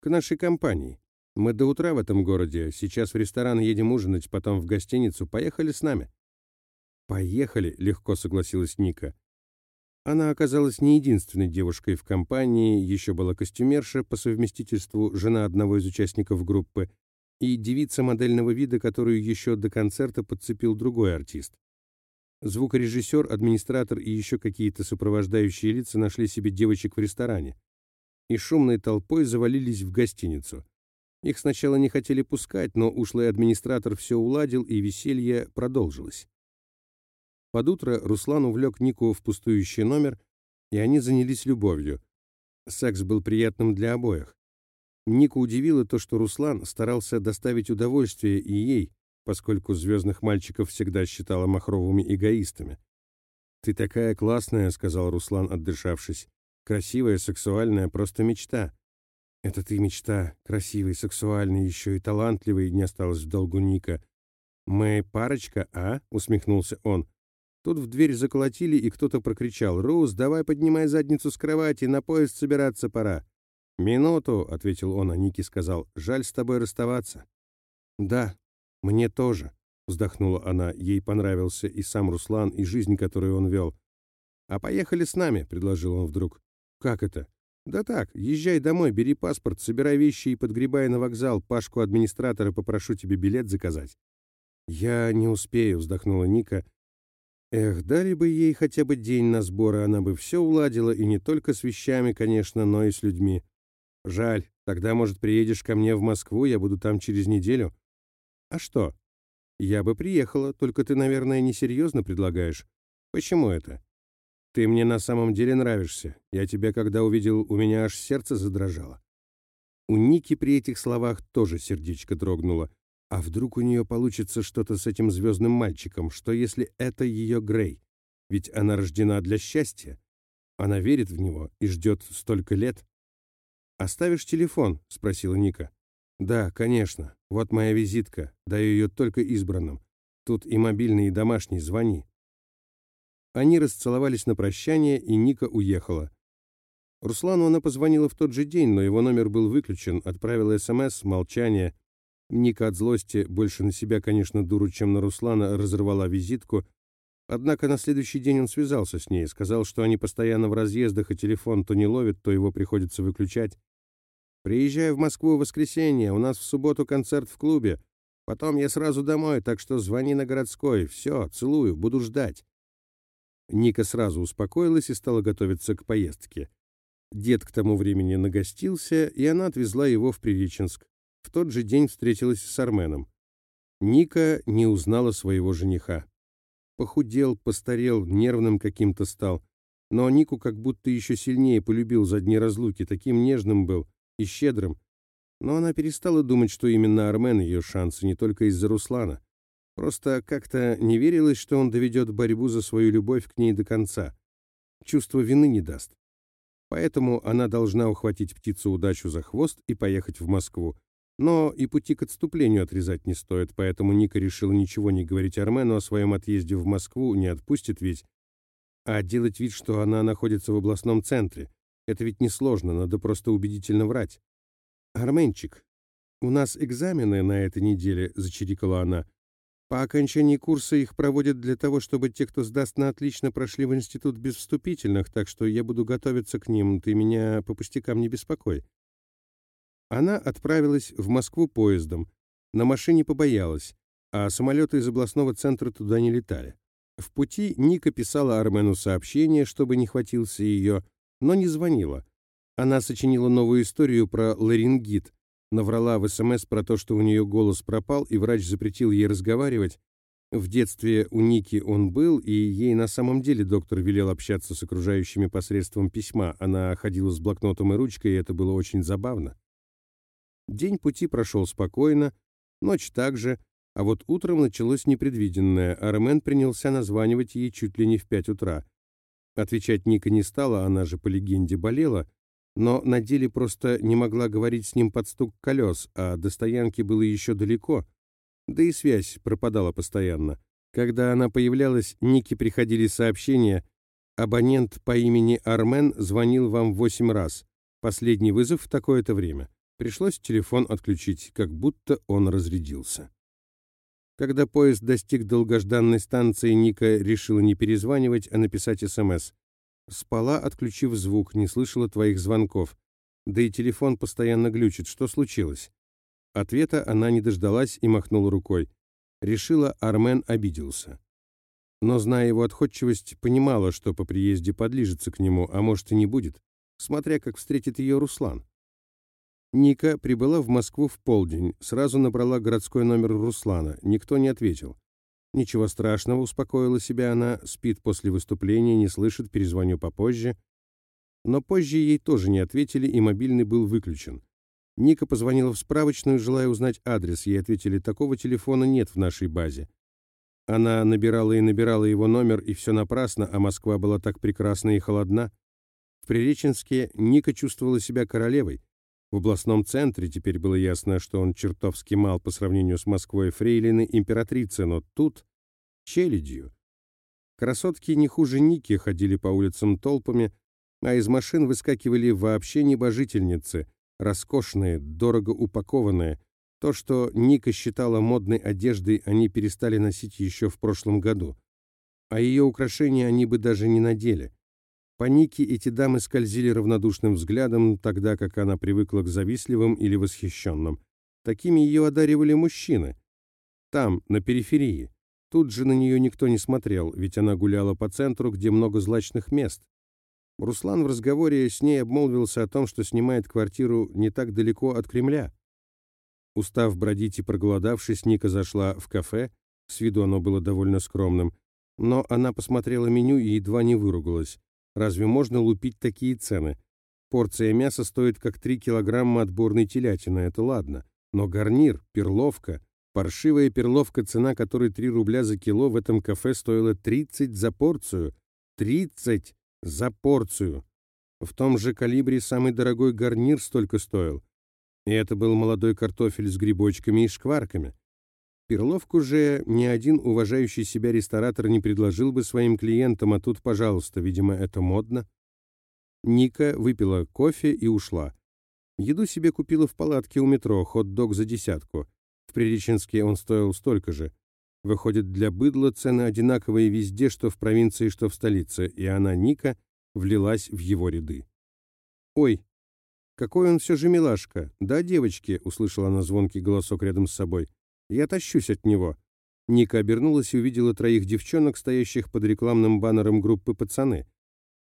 «К нашей компании. Мы до утра в этом городе, сейчас в ресторан едем ужинать, потом в гостиницу. Поехали с нами». «Поехали», — легко согласилась Ника. Она оказалась не единственной девушкой в компании, еще была костюмерша, по совместительству жена одного из участников группы, и девица модельного вида, которую еще до концерта подцепил другой артист. Звукорежиссер, администратор и еще какие-то сопровождающие лица нашли себе девочек в ресторане и шумной толпой завалились в гостиницу. Их сначала не хотели пускать, но ушлый администратор все уладил, и веселье продолжилось. Под утро Руслан увлек Нику в пустующий номер, и они занялись любовью. Секс был приятным для обоих. Нику удивило то, что Руслан старался доставить удовольствие и ей, поскольку звездных мальчиков всегда считала махровыми эгоистами. «Ты такая классная», — сказал Руслан, отдышавшись. «Красивая, сексуальная, просто мечта». «Это ты мечта, красивый, сексуальный, еще и талантливый», — не осталось в долгу Ника. «Мы парочка, а?» — усмехнулся он. Тут в дверь заколотили, и кто-то прокричал. «Рус, давай поднимай задницу с кровати, на поезд собираться пора». «Минуту», — ответил он, а Ники сказал, — «жаль с тобой расставаться». «Да, мне тоже», — вздохнула она. Ей понравился и сам Руслан, и жизнь, которую он вел. «А поехали с нами», — предложил он вдруг. «Как это?» «Да так, езжай домой, бери паспорт, собирай вещи и подгребай на вокзал. Пашку администратора попрошу тебе билет заказать». «Я не успею», — вздохнула Ника. «Эх, дали бы ей хотя бы день на сборы, она бы все уладила, и не только с вещами, конечно, но и с людьми. Жаль, тогда, может, приедешь ко мне в Москву, я буду там через неделю. А что? Я бы приехала, только ты, наверное, несерьезно предлагаешь. Почему это? Ты мне на самом деле нравишься. Я тебя, когда увидел, у меня аж сердце задрожало. У Ники при этих словах тоже сердечко дрогнуло. А вдруг у нее получится что-то с этим звездным мальчиком? Что если это ее Грей? Ведь она рождена для счастья. Она верит в него и ждет столько лет. «Оставишь телефон?» — спросила Ника. «Да, конечно. Вот моя визитка. Даю ее только избранным. Тут и мобильный, и домашний. Звони». Они расцеловались на прощание, и Ника уехала. Руслану она позвонила в тот же день, но его номер был выключен, отправила СМС, молчание. Ника от злости, больше на себя, конечно, дуру, чем на Руслана, разорвала визитку. Однако на следующий день он связался с ней, сказал, что они постоянно в разъездах, и телефон то не ловит, то его приходится выключать. Приезжай в Москву в воскресенье, у нас в субботу концерт в клубе. Потом я сразу домой, так что звони на городской. Все, целую, буду ждать». Ника сразу успокоилась и стала готовиться к поездке. Дед к тому времени нагостился, и она отвезла его в Приреченск. В тот же день встретилась с Арменом. Ника не узнала своего жениха. Похудел, постарел, нервным каким-то стал. Но Нику как будто еще сильнее полюбил за дни разлуки, таким нежным был и щедрым. Но она перестала думать, что именно Армен ее шанс, не только из-за Руслана. Просто как-то не верилось, что он доведет борьбу за свою любовь к ней до конца. Чувство вины не даст. Поэтому она должна ухватить птицу удачу за хвост и поехать в Москву. Но и пути к отступлению отрезать не стоит, поэтому Ника решила ничего не говорить Армену о своем отъезде в Москву, не отпустит ведь, а делать вид, что она находится в областном центре. Это ведь несложно, надо просто убедительно врать. «Арменчик, у нас экзамены на этой неделе», — зачирикала она. «По окончании курса их проводят для того, чтобы те, кто сдаст на отлично, прошли в институт без вступительных, так что я буду готовиться к ним, ты меня по пустякам не беспокой». Она отправилась в Москву поездом. На машине побоялась, а самолеты из областного центра туда не летали. В пути Ника писала Армену сообщение, чтобы не хватился ее, но не звонила. Она сочинила новую историю про ларингит, наврала в СМС про то, что у нее голос пропал, и врач запретил ей разговаривать. В детстве у Ники он был, и ей на самом деле доктор велел общаться с окружающими посредством письма. Она ходила с блокнотом и ручкой, и это было очень забавно. День пути прошел спокойно, ночь также, а вот утром началось непредвиденное. Армен принялся названивать ей чуть ли не в пять утра. Отвечать Ника не стала, она же по легенде болела, но на деле просто не могла говорить с ним под стук колес, а до стоянки было еще далеко. Да и связь пропадала постоянно. Когда она появлялась, Нике приходили сообщения «Абонент по имени Армен звонил вам восемь раз. Последний вызов в такое-то время». Пришлось телефон отключить, как будто он разрядился. Когда поезд достиг долгожданной станции, Ника решила не перезванивать, а написать СМС. «Спала, отключив звук, не слышала твоих звонков. Да и телефон постоянно глючит. Что случилось?» Ответа она не дождалась и махнула рукой. Решила, Армен обиделся. Но, зная его отходчивость, понимала, что по приезде подлижется к нему, а может и не будет, смотря как встретит ее Руслан. Ника прибыла в Москву в полдень, сразу набрала городской номер Руслана, никто не ответил. Ничего страшного, успокоила себя она, спит после выступления, не слышит, перезвоню попозже. Но позже ей тоже не ответили, и мобильный был выключен. Ника позвонила в справочную, желая узнать адрес. Ей ответили, такого телефона нет в нашей базе. Она набирала и набирала его номер, и все напрасно, а Москва была так прекрасна и холодна. В Приреченске Ника чувствовала себя королевой. В областном центре теперь было ясно, что он чертовски мал по сравнению с Москвой фрейлины императрицы, но тут — челядью. Красотки не хуже Ники ходили по улицам толпами, а из машин выскакивали вообще небожительницы, роскошные, дорого упакованные. То, что Ника считала модной одеждой, они перестали носить еще в прошлом году. А ее украшения они бы даже не надели. По Нике эти дамы скользили равнодушным взглядом, тогда как она привыкла к завистливым или восхищенным. Такими ее одаривали мужчины. Там, на периферии. Тут же на нее никто не смотрел, ведь она гуляла по центру, где много злачных мест. Руслан в разговоре с ней обмолвился о том, что снимает квартиру не так далеко от Кремля. Устав бродить и проголодавшись, Ника зашла в кафе, с виду оно было довольно скромным, но она посмотрела меню и едва не выругалась. Разве можно лупить такие цены? Порция мяса стоит как 3 килограмма отборной телятины, это ладно. Но гарнир, перловка, паршивая перловка, цена которой 3 рубля за кило, в этом кафе стоила 30 за порцию. 30 за порцию. В том же калибре самый дорогой гарнир столько стоил. И это был молодой картофель с грибочками и шкварками. Перловку же ни один уважающий себя ресторатор не предложил бы своим клиентам, а тут, пожалуйста, видимо, это модно. Ника выпила кофе и ушла. Еду себе купила в палатке у метро, хот-дог за десятку. В Приреченске он стоил столько же. Выходит, для быдла цены одинаковые везде, что в провинции, что в столице, и она, Ника, влилась в его ряды. «Ой, какой он все же милашка! Да, девочки!» — услышала она звонкий голосок рядом с собой. Я тащусь от него». Ника обернулась и увидела троих девчонок, стоящих под рекламным баннером группы «Пацаны».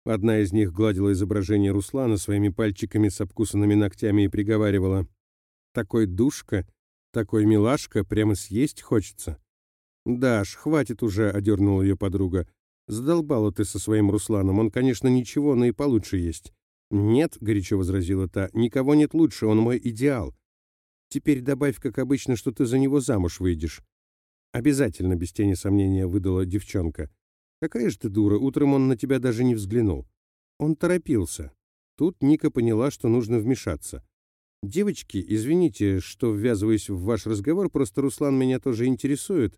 Одна из них гладила изображение Руслана своими пальчиками с обкусанными ногтями и приговаривала. «Такой душка, такой милашка, прямо съесть хочется». «Даш, хватит уже», — одернула ее подруга. «Задолбала ты со своим Русланом. Он, конечно, ничего, но и получше есть». «Нет», — горячо возразила та, — «никого нет лучше, он мой идеал. Теперь добавь, как обычно, что ты за него замуж выйдешь. Обязательно, без тени сомнения, выдала девчонка. Какая же ты дура, утром он на тебя даже не взглянул. Он торопился. Тут Ника поняла, что нужно вмешаться. «Девочки, извините, что ввязываюсь в ваш разговор, просто Руслан меня тоже интересует».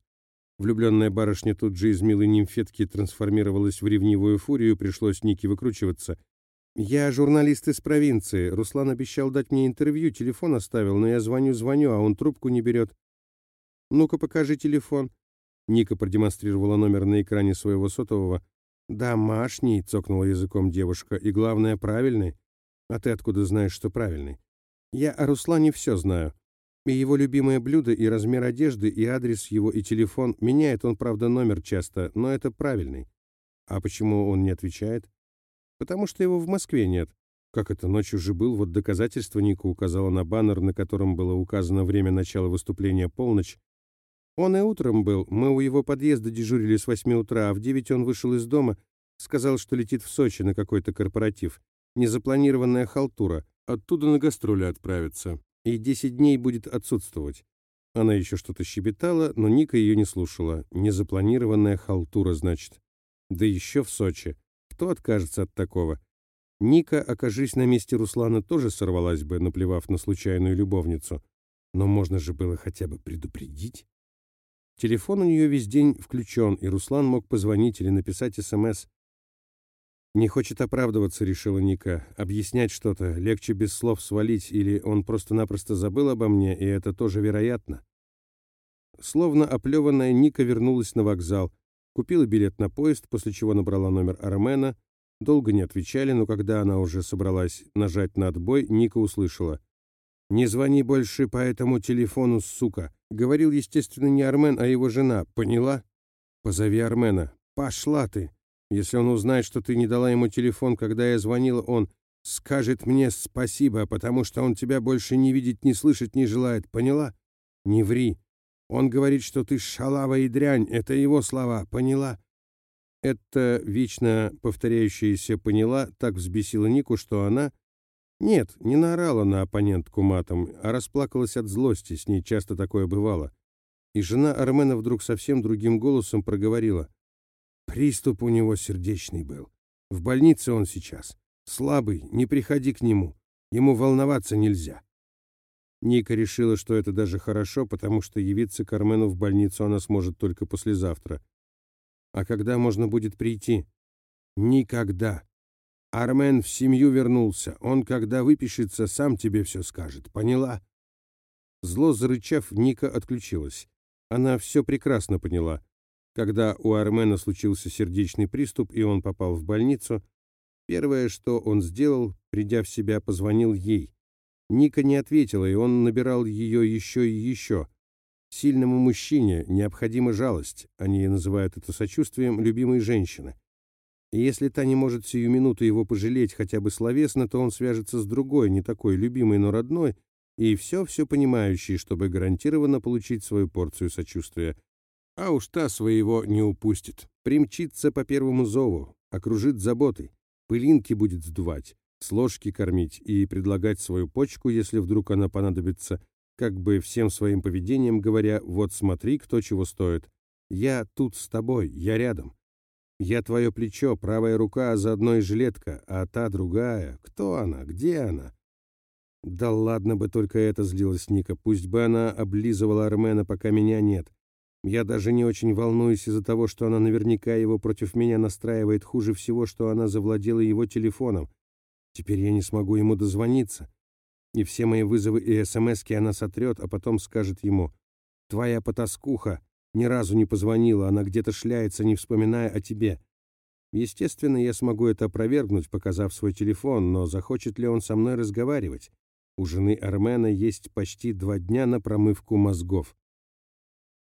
Влюбленная барышня тут же из милой нимфетки трансформировалась в ревнивую фурию, пришлось Нике выкручиваться. «Я журналист из провинции. Руслан обещал дать мне интервью, телефон оставил, но я звоню-звоню, а он трубку не берет». «Ну-ка, покажи телефон». Ника продемонстрировала номер на экране своего сотового. «Домашний», — цокнула языком девушка, — «и главное, правильный». «А ты откуда знаешь, что правильный?» «Я о Руслане все знаю. И его любимое блюдо, и размер одежды, и адрес его, и телефон. Меняет он, правда, номер часто, но это правильный». «А почему он не отвечает?» Потому что его в Москве нет. Как это, ночью же был, вот доказательство Ника указала на баннер, на котором было указано время начала выступления полночь. Он и утром был, мы у его подъезда дежурили с восьми утра, а в девять он вышел из дома, сказал, что летит в Сочи на какой-то корпоратив. Незапланированная халтура, оттуда на гастроли отправится. И десять дней будет отсутствовать. Она еще что-то щебетала, но Ника ее не слушала. Незапланированная халтура, значит. Да еще в Сочи. Кто откажется от такого? Ника, окажись на месте Руслана, тоже сорвалась бы, наплевав на случайную любовницу. Но можно же было хотя бы предупредить. Телефон у нее весь день включен, и Руслан мог позвонить или написать СМС. Не хочет оправдываться, решила Ника. Объяснять что-то, легче без слов свалить, или он просто-напросто забыл обо мне, и это тоже вероятно. Словно оплеванная, Ника вернулась на вокзал, купила билет на поезд, после чего набрала номер Армена. Долго не отвечали, но когда она уже собралась нажать на отбой, Ника услышала. «Не звони больше по этому телефону, сука!» Говорил, естественно, не Армен, а его жена. Поняла? Позови Армена. Пошла ты! Если он узнает, что ты не дала ему телефон, когда я звонила, он скажет мне спасибо, потому что он тебя больше не видеть, не слышать не желает. Поняла? Не ври. Он говорит, что ты шалава и дрянь. Это его слова. Поняла? Это вечно повторяющаяся «поняла» так взбесила Нику, что она... Нет, не наорала на оппонентку матом, а расплакалась от злости, с ней часто такое бывало. И жена Армена вдруг совсем другим голосом проговорила. Приступ у него сердечный был. В больнице он сейчас. Слабый, не приходи к нему. Ему волноваться нельзя. Ника решила, что это даже хорошо, потому что явиться к Армену в больницу она сможет только послезавтра. А когда можно будет прийти? Никогда. Армен в семью вернулся. Он, когда выпишется, сам тебе все скажет. Поняла? Зло зарычав, Ника отключилась. Она все прекрасно поняла. Когда у Армена случился сердечный приступ, и он попал в больницу, первое, что он сделал, придя в себя, позвонил ей. Ника не ответила, и он набирал ее еще и еще. Сильному мужчине необходима жалость, они называют это сочувствием любимой женщины. И если та не может сию минуту его пожалеть хотя бы словесно, то он свяжется с другой, не такой любимой, но родной, и все-все понимающей, чтобы гарантированно получить свою порцию сочувствия. А уж та своего не упустит. Примчится по первому зову, окружит заботой, пылинки будет сдувать, с ложки кормить и предлагать свою почку, если вдруг она понадобится, как бы всем своим поведением говоря, вот смотри, кто чего стоит. Я тут с тобой, я рядом. Я твое плечо, правая рука, а заодно и жилетка, а та другая, кто она, где она? Да ладно бы только это злилась Ника, пусть бы она облизывала Армена, пока меня нет. Я даже не очень волнуюсь из-за того, что она наверняка его против меня настраивает хуже всего, что она завладела его телефоном. Теперь я не смогу ему дозвониться. И все мои вызовы и СМСки она сотрет, а потом скажет ему, «Твоя потаскуха ни разу не позвонила, она где-то шляется, не вспоминая о тебе». Естественно, я смогу это опровергнуть, показав свой телефон, но захочет ли он со мной разговаривать? У жены Армена есть почти два дня на промывку мозгов.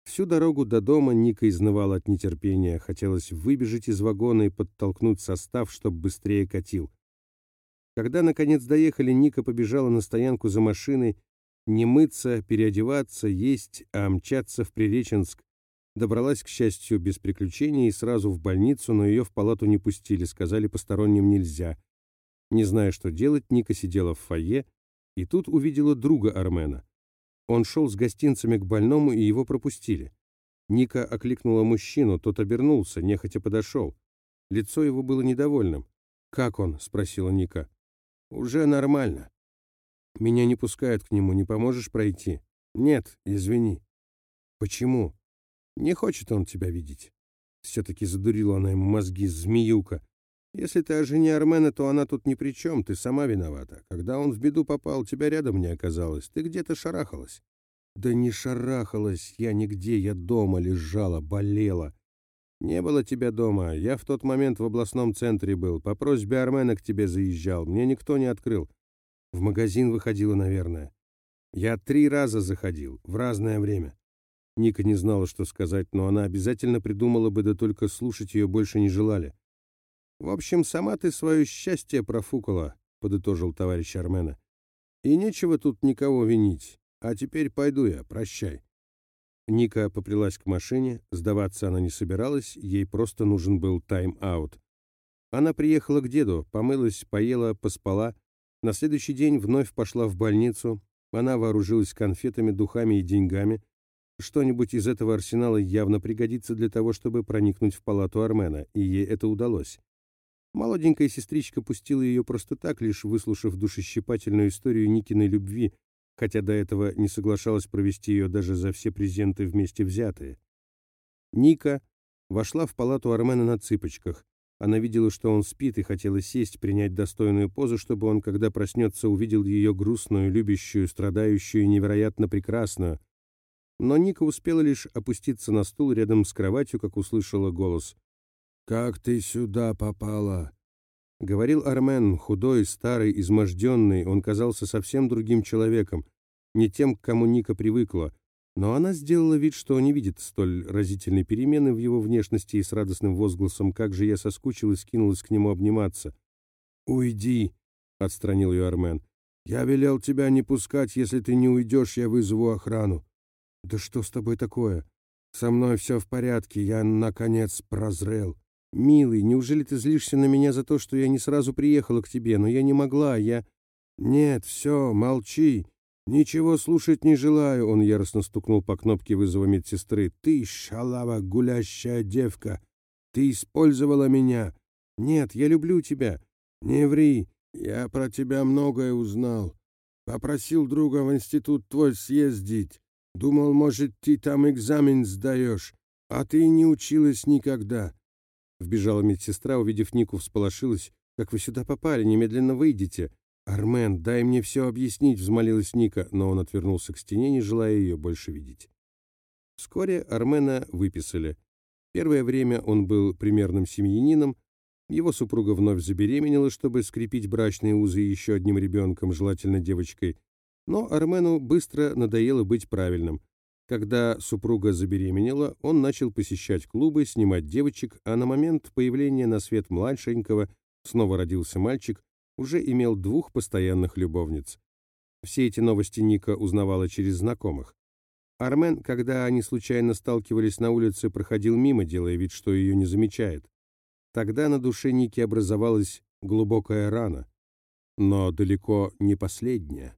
Всю дорогу до дома Ника изнывала от нетерпения, хотелось выбежать из вагона и подтолкнуть состав, чтобы быстрее катил. Когда, наконец, доехали, Ника побежала на стоянку за машиной, не мыться, переодеваться, есть, а мчаться в Приреченск. Добралась, к счастью, без приключений и сразу в больницу, но ее в палату не пустили, сказали, посторонним нельзя. Не зная, что делать, Ника сидела в фойе, и тут увидела друга Армена. Он шел с гостинцами к больному, и его пропустили. Ника окликнула мужчину, тот обернулся, нехотя подошел. Лицо его было недовольным. «Как он?» — спросила Ника. «Уже нормально. Меня не пускают к нему, не поможешь пройти?» «Нет, извини». «Почему?» «Не хочет он тебя видеть». Все-таки задурила она ему мозги, змеюка. Если ты о жене Армена, то она тут ни при чем, ты сама виновата. Когда он в беду попал, тебя рядом не оказалось, ты где-то шарахалась. Да не шарахалась я нигде, я дома лежала, болела. Не было тебя дома, я в тот момент в областном центре был, по просьбе Армена к тебе заезжал, мне никто не открыл. В магазин выходила, наверное. Я три раза заходил, в разное время. Ника не знала, что сказать, но она обязательно придумала бы, да только слушать ее больше не желали. «В общем, сама ты свое счастье профукала», — подытожил товарищ Армена. «И нечего тут никого винить. А теперь пойду я, прощай». Ника поплелась к машине, сдаваться она не собиралась, ей просто нужен был тайм-аут. Она приехала к деду, помылась, поела, поспала. На следующий день вновь пошла в больницу. Она вооружилась конфетами, духами и деньгами. Что-нибудь из этого арсенала явно пригодится для того, чтобы проникнуть в палату Армена, и ей это удалось. Молоденькая сестричка пустила ее просто так, лишь выслушав душещипательную историю Никиной любви, хотя до этого не соглашалась провести ее даже за все презенты вместе взятые. Ника вошла в палату Армена на цыпочках. Она видела, что он спит, и хотела сесть, принять достойную позу, чтобы он, когда проснется, увидел ее грустную, любящую, страдающую и невероятно прекрасную. Но Ника успела лишь опуститься на стул рядом с кроватью, как услышала голос. «Как ты сюда попала?» Говорил Армен, худой, старый, изможденный, он казался совсем другим человеком, не тем, к кому Ника привыкла, но она сделала вид, что не видит столь разительной перемены в его внешности и с радостным возгласом «Как же я соскучилась!» кинулась к нему обниматься. «Уйди!» — отстранил ее Армен. «Я велел тебя не пускать, если ты не уйдешь, я вызову охрану». «Да что с тобой такое?» «Со мной все в порядке, я, наконец, прозрел». «Милый, неужели ты злишься на меня за то, что я не сразу приехала к тебе? Но я не могла, я...» «Нет, все, молчи. «Ничего слушать не желаю», — он яростно стукнул по кнопке вызова медсестры. «Ты, шалава, гулящая девка! Ты использовала меня!» «Нет, я люблю тебя!» «Не ври, я про тебя многое узнал. Попросил друга в институт твой съездить. Думал, может, ты там экзамен сдаешь, а ты не училась никогда». Вбежала медсестра, увидев Нику, всполошилась. «Как вы сюда попали? Немедленно выйдите!» «Армен, дай мне все объяснить», — взмолилась Ника, но он отвернулся к стене, не желая ее больше видеть. Вскоре Армена выписали. Первое время он был примерным семьянином, его супруга вновь забеременела, чтобы скрепить брачные узы еще одним ребенком, желательно девочкой. Но Армену быстро надоело быть правильным. Когда супруга забеременела, он начал посещать клубы, снимать девочек, а на момент появления на свет младшенького снова родился мальчик, уже имел двух постоянных любовниц. Все эти новости Ника узнавала через знакомых. Армен, когда они случайно сталкивались на улице, проходил мимо, делая вид, что ее не замечает. Тогда на душе Ники образовалась глубокая рана, но далеко не последняя.